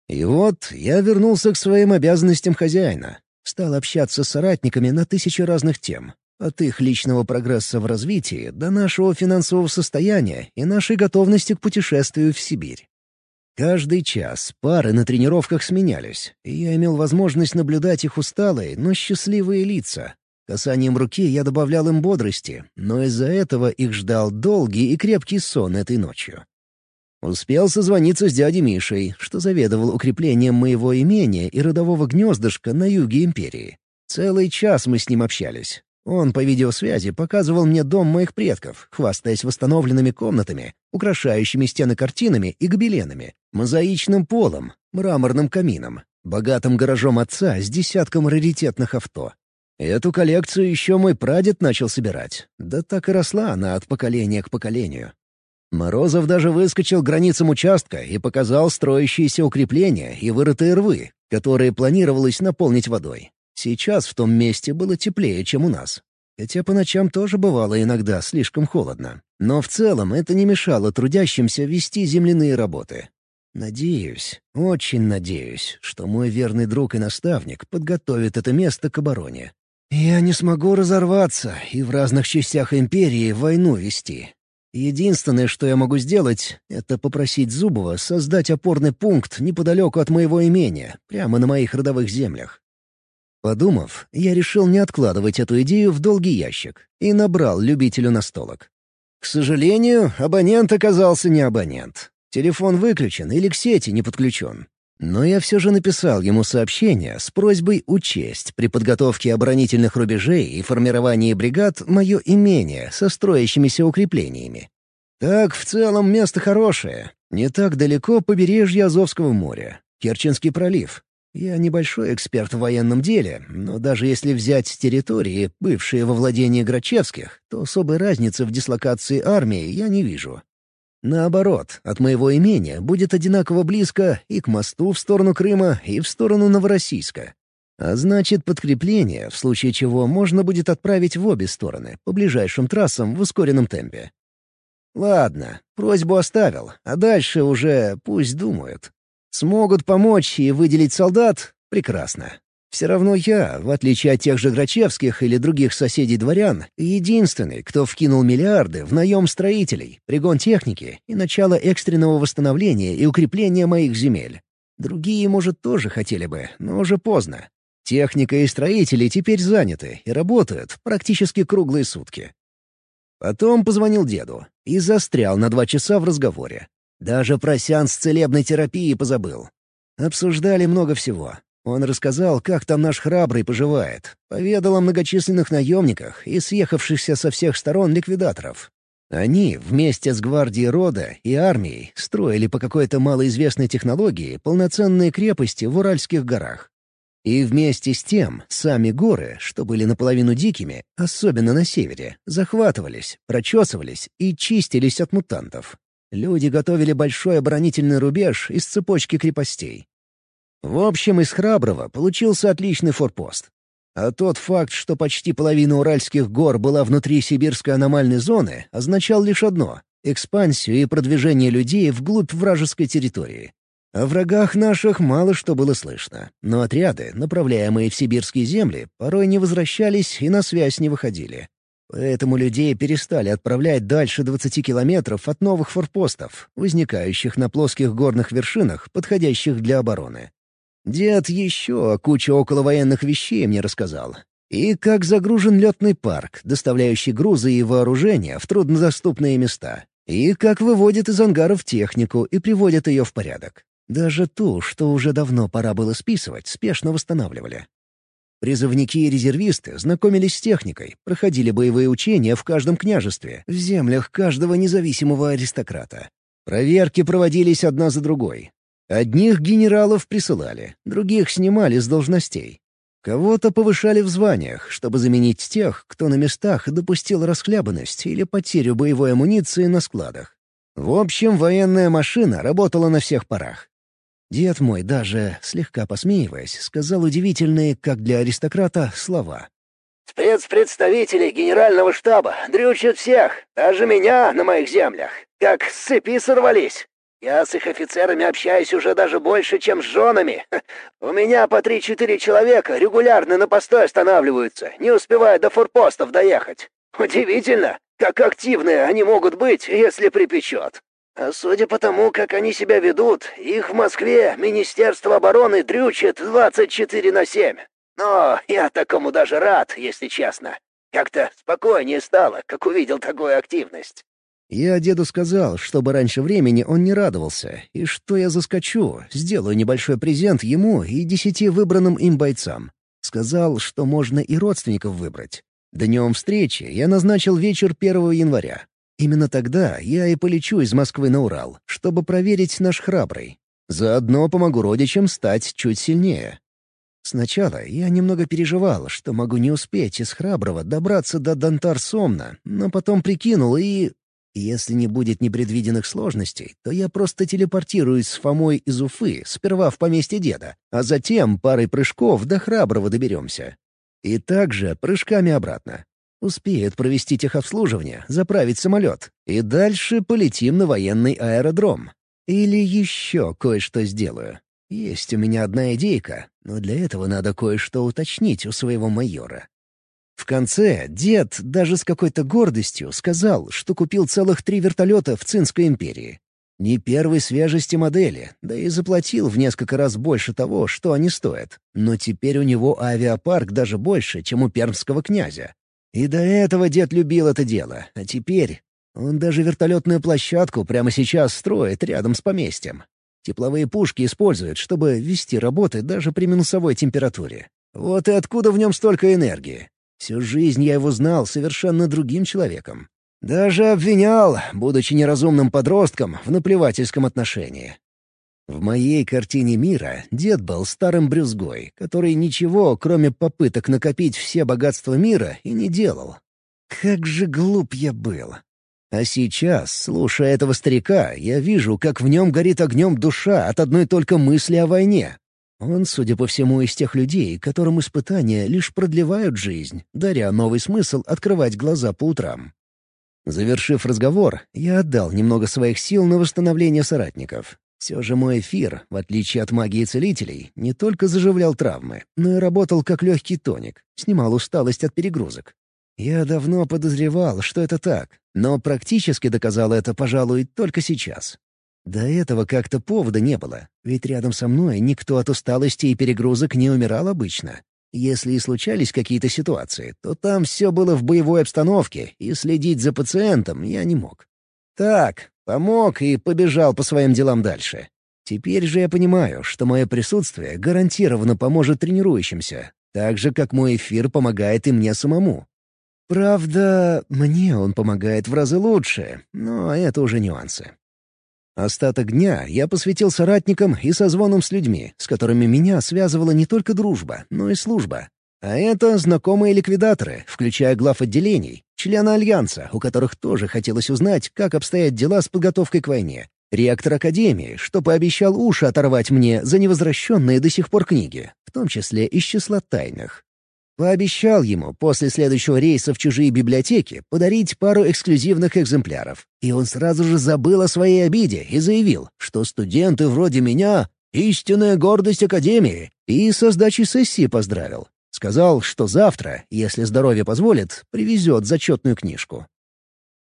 И вот я вернулся к своим обязанностям хозяина. Стал общаться с соратниками на тысячи разных тем. От их личного прогресса в развитии до нашего финансового состояния и нашей готовности к путешествию в Сибирь. Каждый час пары на тренировках сменялись, и я имел возможность наблюдать их усталые, но счастливые лица. Касанием руки я добавлял им бодрости, но из-за этого их ждал долгий и крепкий сон этой ночью. Успел созвониться с дядей Мишей, что заведовал укреплением моего имения и родового гнездышка на юге империи. Целый час мы с ним общались. Он по видеосвязи показывал мне дом моих предков, хвастаясь восстановленными комнатами, украшающими стены картинами и гобеленами, мозаичным полом, мраморным камином, богатым гаражом отца с десятком раритетных авто. Эту коллекцию еще мой прадед начал собирать. Да так и росла она от поколения к поколению. Морозов даже выскочил границам участка и показал строящиеся укрепления и вырытые рвы, которые планировалось наполнить водой. Сейчас в том месте было теплее, чем у нас. Хотя по ночам тоже бывало иногда слишком холодно. Но в целом это не мешало трудящимся вести земляные работы. Надеюсь, очень надеюсь, что мой верный друг и наставник подготовит это место к обороне. Я не смогу разорваться и в разных частях империи войну вести. Единственное, что я могу сделать, это попросить Зубова создать опорный пункт неподалеку от моего имения, прямо на моих родовых землях. Подумав, я решил не откладывать эту идею в долгий ящик и набрал любителю настолок. К сожалению, абонент оказался не абонент. Телефон выключен или к сети не подключен. Но я все же написал ему сообщение с просьбой учесть при подготовке оборонительных рубежей и формировании бригад мое имение со строящимися укреплениями. Так, в целом, место хорошее. Не так далеко побережье Азовского моря. Керченский пролив. Я небольшой эксперт в военном деле, но даже если взять территории, бывшие во владении Грачевских, то особой разницы в дислокации армии я не вижу. Наоборот, от моего имения будет одинаково близко и к мосту в сторону Крыма, и в сторону Новороссийска. А значит, подкрепление, в случае чего можно будет отправить в обе стороны, по ближайшим трассам в ускоренном темпе. Ладно, просьбу оставил, а дальше уже пусть думают. Смогут помочь и выделить солдат — прекрасно. Все равно я, в отличие от тех же Грачевских или других соседей-дворян, единственный, кто вкинул миллиарды в наем строителей, пригон техники и начало экстренного восстановления и укрепления моих земель. Другие, может, тоже хотели бы, но уже поздно. Техника и строители теперь заняты и работают практически круглые сутки. Потом позвонил деду и застрял на два часа в разговоре. Даже про сеанс целебной терапии позабыл. Обсуждали много всего. Он рассказал, как там наш храбрый поживает, поведал о многочисленных наемниках и съехавшихся со всех сторон ликвидаторов. Они вместе с гвардией рода и армией строили по какой-то малоизвестной технологии полноценные крепости в Уральских горах. И вместе с тем сами горы, что были наполовину дикими, особенно на севере, захватывались, прочесывались и чистились от мутантов. Люди готовили большой оборонительный рубеж из цепочки крепостей. В общем, из Храброго получился отличный форпост. А тот факт, что почти половина Уральских гор была внутри сибирской аномальной зоны, означал лишь одно — экспансию и продвижение людей вглубь вражеской территории. О врагах наших мало что было слышно, но отряды, направляемые в сибирские земли, порой не возвращались и на связь не выходили. Поэтому людей перестали отправлять дальше 20 километров от новых форпостов, возникающих на плоских горных вершинах, подходящих для обороны. Дед еще кучу околовоенных вещей мне рассказал. И как загружен летный парк, доставляющий грузы и вооружения в труднодоступные места. И как выводят из ангаров технику и приводят ее в порядок. Даже ту, что уже давно пора было списывать, спешно восстанавливали. Призывники и резервисты знакомились с техникой, проходили боевые учения в каждом княжестве, в землях каждого независимого аристократа. Проверки проводились одна за другой. Одних генералов присылали, других снимали с должностей. Кого-то повышали в званиях, чтобы заменить тех, кто на местах допустил расхлябанность или потерю боевой амуниции на складах. В общем, военная машина работала на всех парах. Дед мой даже, слегка посмеиваясь, сказал удивительные, как для аристократа, слова. «Спецпредставители генерального штаба дрючат всех, даже меня на моих землях, как с цепи сорвались. Я с их офицерами общаюсь уже даже больше, чем с женами. У меня по три-четыре человека регулярно на постой останавливаются, не успевая до форпостов доехать. Удивительно, как активные они могут быть, если припечет. А судя по тому, как они себя ведут, их в Москве Министерство обороны дрючит 24 на 7. Но я такому даже рад, если честно. Как-то спокойнее стало, как увидел такую активность. Я деду сказал, чтобы раньше времени он не радовался, и что я заскочу, сделаю небольшой презент ему и десяти выбранным им бойцам. Сказал, что можно и родственников выбрать. Днем встречи я назначил вечер 1 января. Именно тогда я и полечу из Москвы на Урал, чтобы проверить наш храбрый. Заодно помогу родичам стать чуть сильнее. Сначала я немного переживал, что могу не успеть из храброго добраться до Дантар-Сомна, но потом прикинул и если не будет непредвиденных сложностей, то я просто телепортируюсь с Фомой из Уфы сперва в поместье деда, а затем парой прыжков до Храброго доберемся. И также прыжками обратно. Успеют провести техобслуживание, заправить самолет, и дальше полетим на военный аэродром. Или еще кое-что сделаю. Есть у меня одна идейка, но для этого надо кое-что уточнить у своего майора. В конце дед даже с какой-то гордостью сказал, что купил целых три вертолета в Цинской империи. Не первой свежести модели, да и заплатил в несколько раз больше того, что они стоят. Но теперь у него авиапарк даже больше, чем у пермского князя. И до этого дед любил это дело, а теперь он даже вертолетную площадку прямо сейчас строит рядом с поместьем. Тепловые пушки используют, чтобы вести работы даже при минусовой температуре. Вот и откуда в нем столько энергии. Всю жизнь я его знал совершенно другим человеком. Даже обвинял, будучи неразумным подростком, в наплевательском отношении. В моей картине мира дед был старым брюзгой, который ничего, кроме попыток накопить все богатства мира, и не делал. Как же глуп я был. А сейчас, слушая этого старика, я вижу, как в нем горит огнем душа от одной только мысли о войне, он, судя по всему, из тех людей, которым испытания лишь продлевают жизнь, даря новый смысл открывать глаза по утрам. Завершив разговор, я отдал немного своих сил на восстановление соратников. Все же мой эфир, в отличие от магии целителей, не только заживлял травмы, но и работал как легкий тоник, снимал усталость от перегрузок. Я давно подозревал, что это так, но практически доказал это, пожалуй, только сейчас. До этого как-то повода не было, ведь рядом со мной никто от усталости и перегрузок не умирал обычно. Если и случались какие-то ситуации, то там все было в боевой обстановке, и следить за пациентом я не мог. Так, помог и побежал по своим делам дальше. Теперь же я понимаю, что мое присутствие гарантированно поможет тренирующимся, так же, как мой эфир помогает и мне самому. Правда, мне он помогает в разы лучше, но это уже нюансы. Остаток дня я посвятил соратникам и созвонам с людьми, с которыми меня связывала не только дружба, но и служба. А это знакомые ликвидаторы, включая глав отделений, члены Альянса, у которых тоже хотелось узнать, как обстоят дела с подготовкой к войне, ректор Академии, что пообещал уши оторвать мне за невозвращенные до сих пор книги, в том числе из числа тайных. Пообещал ему после следующего рейса в чужие библиотеки подарить пару эксклюзивных экземпляров. И он сразу же забыл о своей обиде и заявил, что студенты вроде меня — истинная гордость Академии, и со сдачей сессии поздравил. Сказал, что завтра, если здоровье позволит, привезет зачетную книжку.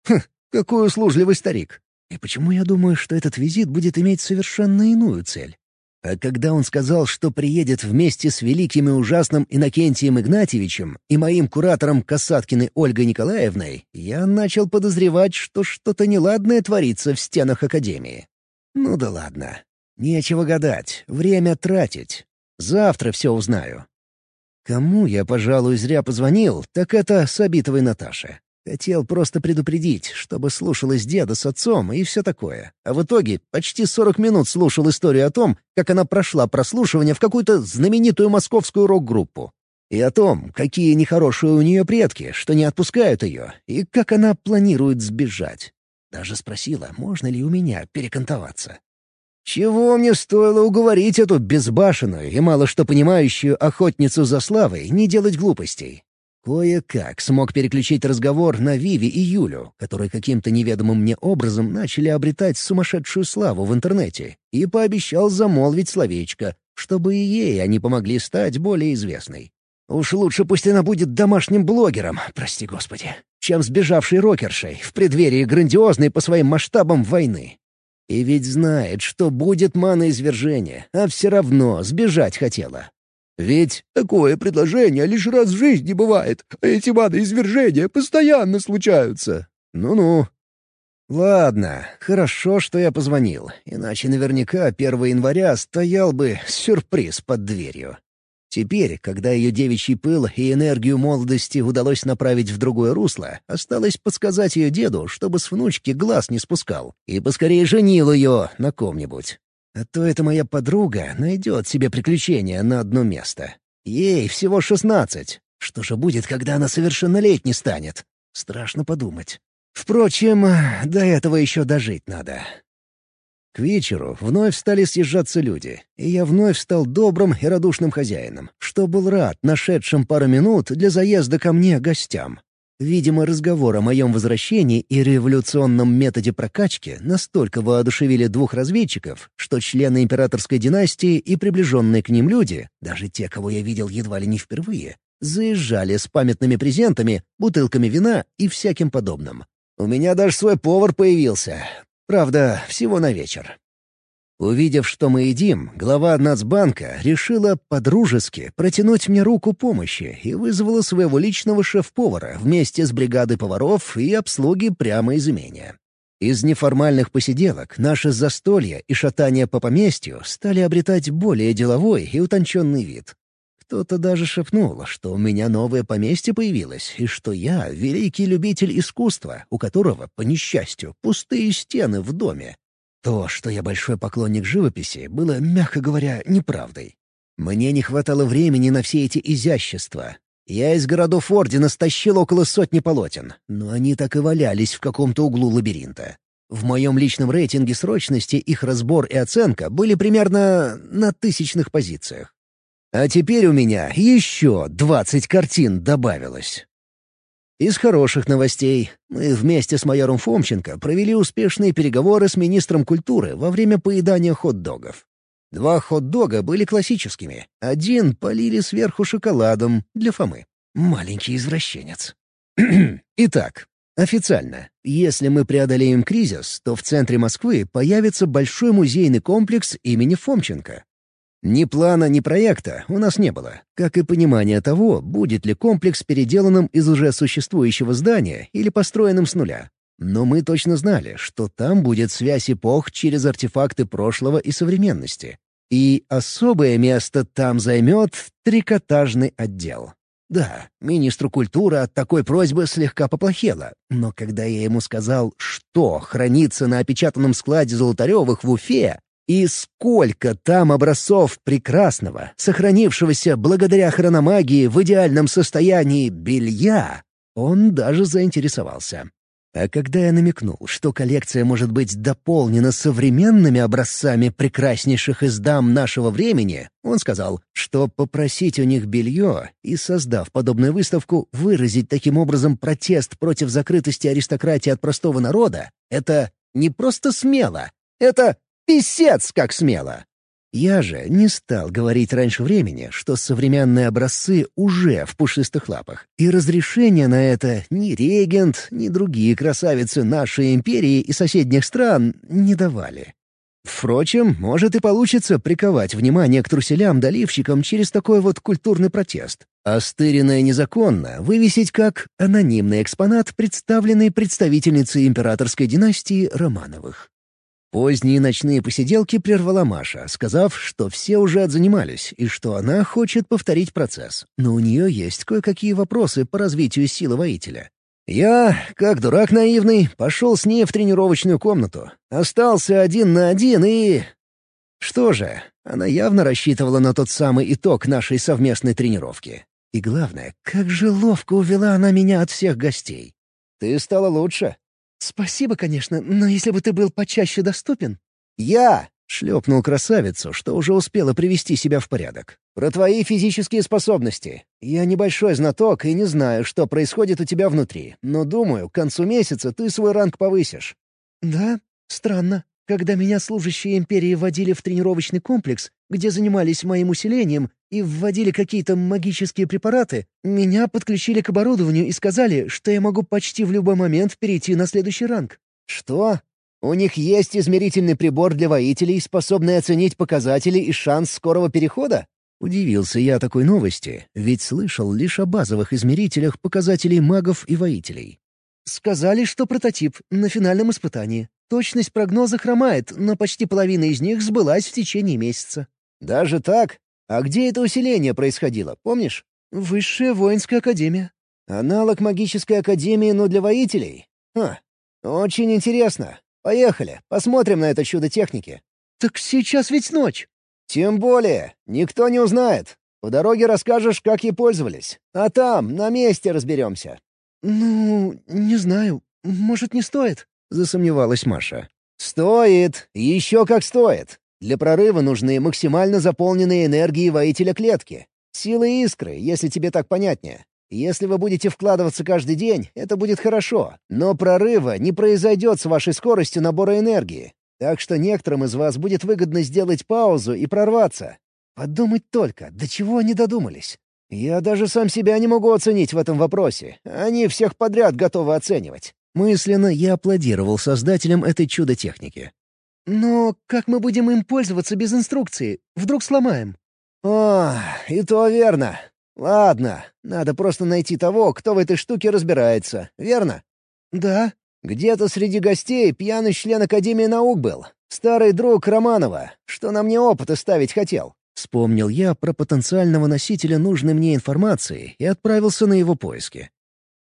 Хм, какой услужливый старик. И почему я думаю, что этот визит будет иметь совершенно иную цель? А когда он сказал, что приедет вместе с великим и ужасным Иннокентием Игнатьевичем и моим куратором Касаткиной Ольгой Николаевной, я начал подозревать, что что-то неладное творится в стенах Академии. Ну да ладно. Нечего гадать, время тратить. Завтра все узнаю. Кому я, пожалуй, зря позвонил, так это Сабитовой Наташе. Хотел просто предупредить, чтобы слушалась деда с отцом и все такое. А в итоге почти 40 минут слушал историю о том, как она прошла прослушивание в какую-то знаменитую московскую рок-группу. И о том, какие нехорошие у нее предки, что не отпускают ее, и как она планирует сбежать. Даже спросила, можно ли у меня перекантоваться. Чего мне стоило уговорить эту безбашенную и мало что понимающую охотницу за славой не делать глупостей? Кое-как смог переключить разговор на Виви и Юлю, которые каким-то неведомым мне образом начали обретать сумасшедшую славу в интернете, и пообещал замолвить словечко, чтобы и ей они помогли стать более известной. Уж лучше пусть она будет домашним блогером, прости господи, чем сбежавшей рокершей в преддверии грандиозной по своим масштабам войны. И ведь знает, что будет маноизвержение, а все равно сбежать хотела. Ведь такое предложение лишь раз в жизни бывает, а эти извержения постоянно случаются. Ну-ну. Ладно, хорошо, что я позвонил, иначе наверняка 1 января стоял бы сюрприз под дверью. Теперь, когда ее девичий пыл и энергию молодости удалось направить в другое русло, осталось подсказать ее деду, чтобы с внучки глаз не спускал, и поскорее женил ее на ком-нибудь. А то эта моя подруга найдет себе приключения на одно место. Ей всего шестнадцать. Что же будет, когда она совершеннолетней станет? Страшно подумать. Впрочем, до этого еще дожить надо. К вечеру вновь стали съезжаться люди, и я вновь стал добрым и радушным хозяином, что был рад нашедшим пару минут для заезда ко мне гостям. Видимо, разговор о моем возвращении и революционном методе прокачки настолько воодушевили двух разведчиков, что члены императорской династии и приближенные к ним люди, даже те, кого я видел едва ли не впервые, заезжали с памятными презентами, бутылками вина и всяким подобным. У меня даже свой повар появился. Правда, всего на вечер. Увидев, что мы едим, глава Нацбанка решила подружески протянуть мне руку помощи и вызвала своего личного шеф-повара вместе с бригадой поваров и обслуги прямо из имения. Из неформальных посиделок наши застолья и шатания по поместью стали обретать более деловой и утонченный вид. Кто-то даже шепнул, что у меня новое поместье появилось, и что я — великий любитель искусства, у которого, по несчастью, пустые стены в доме, то, что я большой поклонник живописи, было, мягко говоря, неправдой. Мне не хватало времени на все эти изящества. Я из городов Ордена стащил около сотни полотен, но они так и валялись в каком-то углу лабиринта. В моем личном рейтинге срочности их разбор и оценка были примерно на тысячных позициях. А теперь у меня еще двадцать картин добавилось. Из хороших новостей. Мы вместе с майором Фомченко провели успешные переговоры с министром культуры во время поедания хот-догов. Два хот-дога были классическими. Один полили сверху шоколадом для Фомы. Маленький извращенец. Итак, официально, если мы преодолеем кризис, то в центре Москвы появится большой музейный комплекс имени Фомченко. Ни плана, ни проекта у нас не было, как и понимания того, будет ли комплекс переделанным из уже существующего здания или построенным с нуля. Но мы точно знали, что там будет связь эпох через артефакты прошлого и современности. И особое место там займет трикотажный отдел. Да, министру культуры от такой просьбы слегка поплохело, но когда я ему сказал, что хранится на опечатанном складе Золотаревых в Уфе, и сколько там образцов прекрасного, сохранившегося благодаря хрономагии в идеальном состоянии белья, он даже заинтересовался. А когда я намекнул, что коллекция может быть дополнена современными образцами прекраснейших из дам нашего времени, он сказал, что попросить у них белье и, создав подобную выставку, выразить таким образом протест против закрытости аристократии от простого народа — это не просто смело, это Писец, как смело! Я же не стал говорить раньше времени, что современные образцы уже в пушистых лапах, и разрешения на это ни регент, ни другие красавицы нашей империи и соседних стран не давали. Впрочем, может и получится приковать внимание к труселям-доливщикам через такой вот культурный протест. А стыренное незаконно вывесить как анонимный экспонат, представленный представительницей императорской династии Романовых. Поздние ночные посиделки прервала Маша, сказав, что все уже отзанимались и что она хочет повторить процесс, но у нее есть кое-какие вопросы по развитию силы воителя. Я, как дурак наивный, пошел с ней в тренировочную комнату. Остался один на один и... Что же, она явно рассчитывала на тот самый итог нашей совместной тренировки. И главное, как же ловко увела она меня от всех гостей. Ты стала лучше. Спасибо, конечно, но если бы ты был почаще доступен... Я шлепнул красавицу, что уже успела привести себя в порядок. «Про твои физические способности. Я небольшой знаток и не знаю, что происходит у тебя внутри, но думаю, к концу месяца ты свой ранг повысишь». «Да? Странно. Когда меня служащие империи вводили в тренировочный комплекс, где занимались моим усилением и вводили какие-то магические препараты, меня подключили к оборудованию и сказали, что я могу почти в любой момент перейти на следующий ранг». «Что? У них есть измерительный прибор для воителей, способный оценить показатели и шанс скорого перехода?» Удивился я такой новости, ведь слышал лишь о базовых измерителях показателей магов и воителей. «Сказали, что прототип на финальном испытании. Точность прогноза хромает, но почти половина из них сбылась в течение месяца». «Даже так? А где это усиление происходило, помнишь?» «Высшая воинская академия». «Аналог магической академии, но для воителей? Ха, очень интересно. Поехали, посмотрим на это чудо техники». «Так сейчас ведь ночь». «Тем более. Никто не узнает. По дороге расскажешь, как ей пользовались. А там, на месте разберемся». «Ну, не знаю. Может, не стоит?» — засомневалась Маша. «Стоит. Еще как стоит. Для прорыва нужны максимально заполненные энергии воителя клетки. Силы искры, если тебе так понятнее. Если вы будете вкладываться каждый день, это будет хорошо, но прорыва не произойдет с вашей скоростью набора энергии. Так что некоторым из вас будет выгодно сделать паузу и прорваться. Подумать только, до чего они додумались. Я даже сам себя не могу оценить в этом вопросе. Они всех подряд готовы оценивать. Мысленно я аплодировал создателям этой чудо-техники. «Но как мы будем им пользоваться без инструкции? Вдруг сломаем?» «О, и то верно. «Ладно, надо просто найти того, кто в этой штуке разбирается, верно?» «Да». «Где-то среди гостей пьяный член Академии наук был. Старый друг Романова, что на мне опыты ставить хотел». Вспомнил я про потенциального носителя нужной мне информации и отправился на его поиски.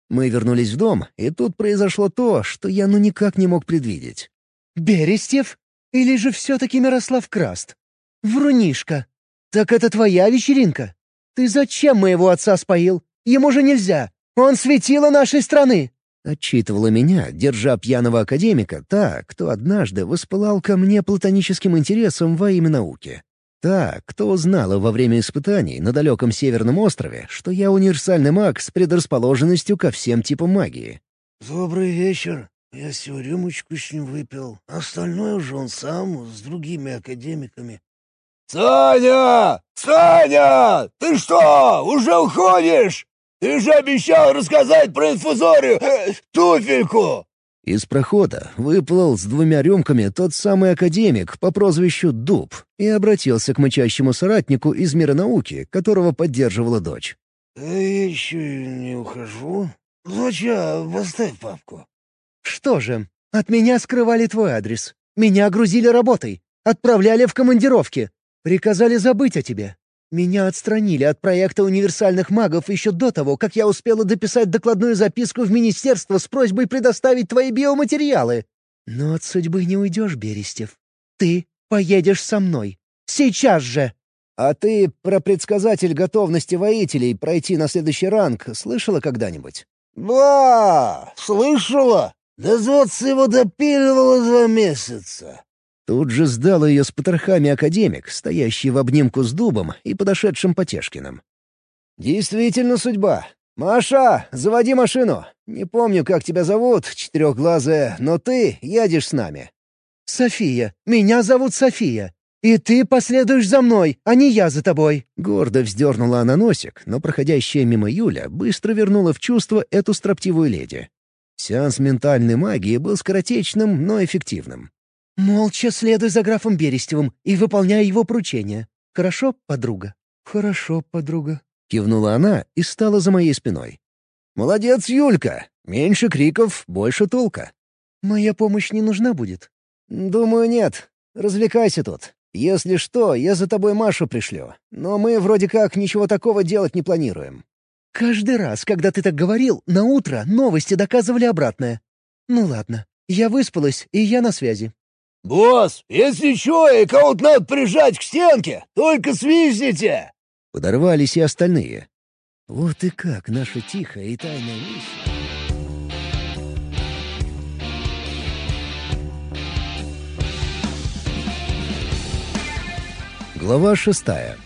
Мы вернулись в дом, и тут произошло то, что я ну никак не мог предвидеть. «Берестев? Или же все-таки Мирослав Краст? Врунишка! Так это твоя вечеринка?» «Ты зачем моего отца споил? Ему же нельзя! Он светило нашей страны!» Отчитывала меня, держа пьяного академика, та, кто однажды воспылал ко мне платоническим интересом во имя науки. Та, кто узнала во время испытаний на далеком Северном острове, что я универсальный маг с предрасположенностью ко всем типам магии. «Добрый вечер. Я всю рюмочку с ним выпил. Остальное уже он сам, с другими академиками. «Саня! Саня! Ты что, уже уходишь? Ты же обещал рассказать про инфузорию, э, туфельку!» Из прохода выплыл с двумя рюмками тот самый академик по прозвищу Дуб и обратился к мычащему соратнику из мира науки, которого поддерживала дочь. «Я еще не ухожу. Доча, поставь папку». «Что же, от меня скрывали твой адрес. Меня грузили работой. Отправляли в командировки. Приказали забыть о тебе. Меня отстранили от проекта универсальных магов еще до того, как я успела дописать докладную записку в министерство с просьбой предоставить твои биоматериалы. Но от судьбы не уйдешь, Берестев. Ты поедешь со мной. Сейчас же!» «А ты про предсказатель готовности воителей пройти на следующий ранг слышала когда-нибудь?» «Да, слышала. Дозваться его допиливала два месяца. Тут же сдал ее с потрохами академик, стоящий в обнимку с дубом и подошедшим Потешкиным. «Действительно судьба. Маша, заводи машину. Не помню, как тебя зовут, четырехглазая, но ты едешь с нами». «София. Меня зовут София. И ты последуешь за мной, а не я за тобой». Гордо вздернула она носик, но проходящая мимо Юля быстро вернула в чувство эту строптивую леди. Сеанс ментальной магии был скоротечным, но эффективным. «Молча следуй за графом Берестевым и выполняй его поручения. Хорошо, подруга?» «Хорошо, подруга», — кивнула она и стала за моей спиной. «Молодец, Юлька! Меньше криков, больше толка». «Моя помощь не нужна будет?» «Думаю, нет. Развлекайся тут. Если что, я за тобой Машу пришлю. Но мы вроде как ничего такого делать не планируем». Каждый раз, когда ты так говорил, на утро новости доказывали обратное. Ну ладно, я выспалась, и я на связи. «Босс, если что, и кого-то надо прижать к стенке, только свистните!» Подорвались и остальные. Вот и как наша тихая и тайная миссия. Глава шестая.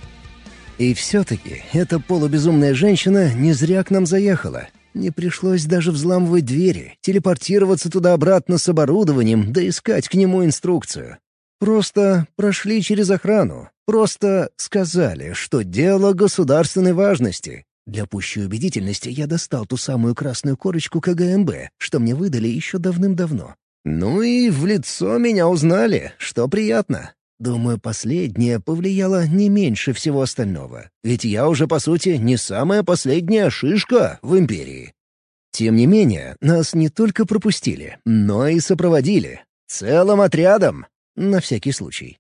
И все-таки эта полубезумная женщина не зря к нам заехала. Не пришлось даже взламывать двери, телепортироваться туда-обратно с оборудованием, да искать к нему инструкцию. Просто прошли через охрану, просто сказали, что дело государственной важности. Для пущей убедительности я достал ту самую красную корочку КГМБ, что мне выдали еще давным-давно. Ну и в лицо меня узнали, что приятно. Думаю, последнее повлияло не меньше всего остального. Ведь я уже, по сути, не самая последняя шишка в Империи. Тем не менее, нас не только пропустили, но и сопроводили. Целым отрядом. На всякий случай.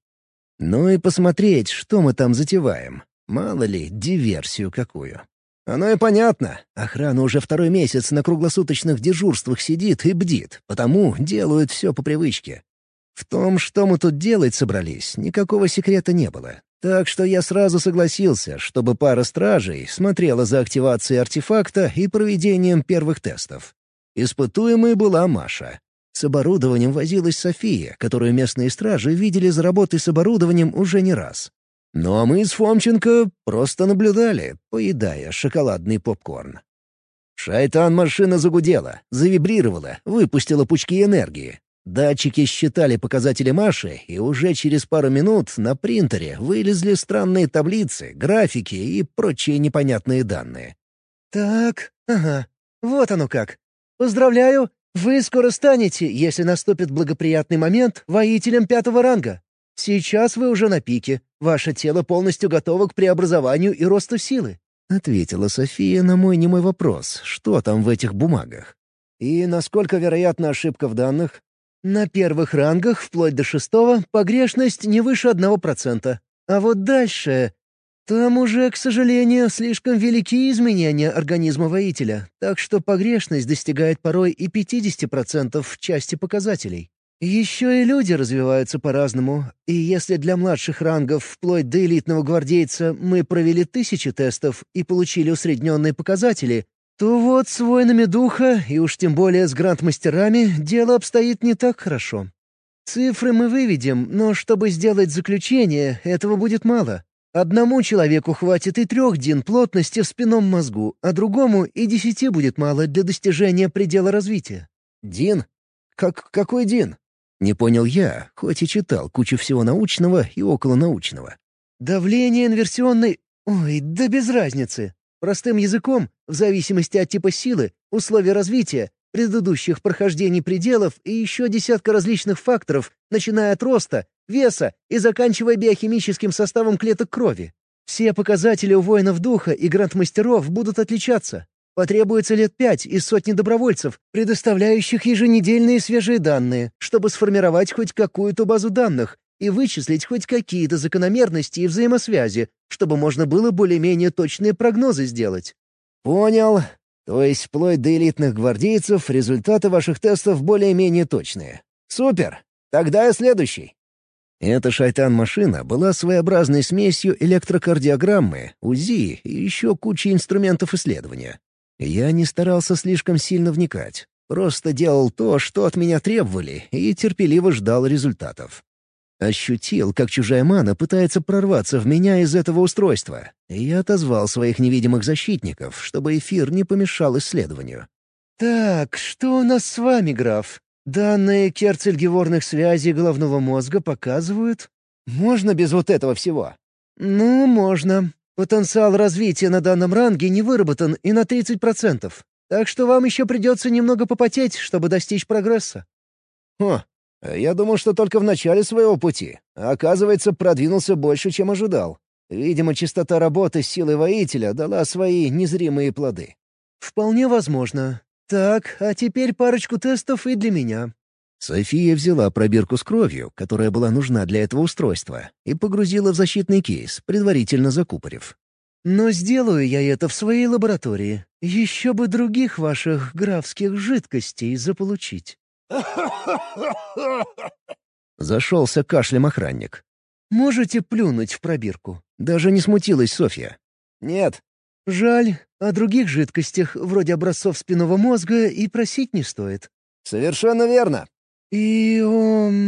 Ну и посмотреть, что мы там затеваем. Мало ли, диверсию какую. Оно и понятно. Охрана уже второй месяц на круглосуточных дежурствах сидит и бдит, потому делают все по привычке. В том, что мы тут делать собрались, никакого секрета не было. Так что я сразу согласился, чтобы пара стражей смотрела за активацией артефакта и проведением первых тестов. Испытуемой была Маша. С оборудованием возилась София, которую местные стражи видели за работой с оборудованием уже не раз. Ну а мы с Фомченко просто наблюдали, поедая шоколадный попкорн. Шайтан-машина загудела, завибрировала, выпустила пучки энергии. Датчики считали показатели Маши, и уже через пару минут на принтере вылезли странные таблицы, графики и прочие непонятные данные. «Так, ага, вот оно как. Поздравляю, вы скоро станете, если наступит благоприятный момент, воителем пятого ранга. Сейчас вы уже на пике, ваше тело полностью готово к преобразованию и росту силы», — ответила София на мой немой вопрос, что там в этих бумагах. «И насколько вероятна ошибка в данных?» На первых рангах, вплоть до шестого, погрешность не выше одного процента. А вот дальше... Там уже, к сожалению, слишком велики изменения организма воителя, так что погрешность достигает порой и 50% в части показателей. Еще и люди развиваются по-разному, и если для младших рангов, вплоть до элитного гвардейца, мы провели тысячи тестов и получили усредненные показатели, то вот с воинами духа, и уж тем более с гранд-мастерами, дело обстоит не так хорошо. Цифры мы выведем, но чтобы сделать заключение, этого будет мало. Одному человеку хватит и трех дин плотности в спинном мозгу, а другому и десяти будет мало для достижения предела развития. Дин? Как какой Дин? Не понял я, хоть и читал кучу всего научного и околонаучного. Давление инверсионной... Ой, да без разницы. Простым языком, в зависимости от типа силы, условий развития, предыдущих прохождений пределов и еще десятка различных факторов, начиная от роста, веса и заканчивая биохимическим составом клеток крови. Все показатели у воинов духа и грандмастеров будут отличаться. Потребуется лет пять и сотни добровольцев, предоставляющих еженедельные свежие данные, чтобы сформировать хоть какую-то базу данных, и вычислить хоть какие-то закономерности и взаимосвязи, чтобы можно было более-менее точные прогнозы сделать. «Понял. То есть вплоть до элитных гвардейцев результаты ваших тестов более-менее точные. Супер! Тогда я следующий». Эта шайтан-машина была своеобразной смесью электрокардиограммы, УЗИ и еще кучи инструментов исследования. Я не старался слишком сильно вникать. Просто делал то, что от меня требовали, и терпеливо ждал результатов. Ощутил, как чужая мана пытается прорваться в меня из этого устройства, и я отозвал своих невидимых защитников, чтобы эфир не помешал исследованию. «Так, что у нас с вами, граф? Данные керцельгеворных связей головного мозга показывают...» «Можно без вот этого всего?» «Ну, можно. Потенциал развития на данном ранге не выработан и на 30%. Так что вам еще придется немного попотеть, чтобы достичь прогресса». «О, я думал, что только в начале своего пути, а оказывается, продвинулся больше, чем ожидал. Видимо, частота работы с силой воителя дала свои незримые плоды. «Вполне возможно. Так, а теперь парочку тестов и для меня». София взяла пробирку с кровью, которая была нужна для этого устройства, и погрузила в защитный кейс, предварительно закупорив. Но сделаю я это в своей лаборатории. Еще бы других ваших графских жидкостей заполучить». Зашелся кашлем охранник. «Можете плюнуть в пробирку?» Даже не смутилась Софья. «Нет». «Жаль. О других жидкостях, вроде образцов спинного мозга, и просить не стоит». «Совершенно верно». «И... он...»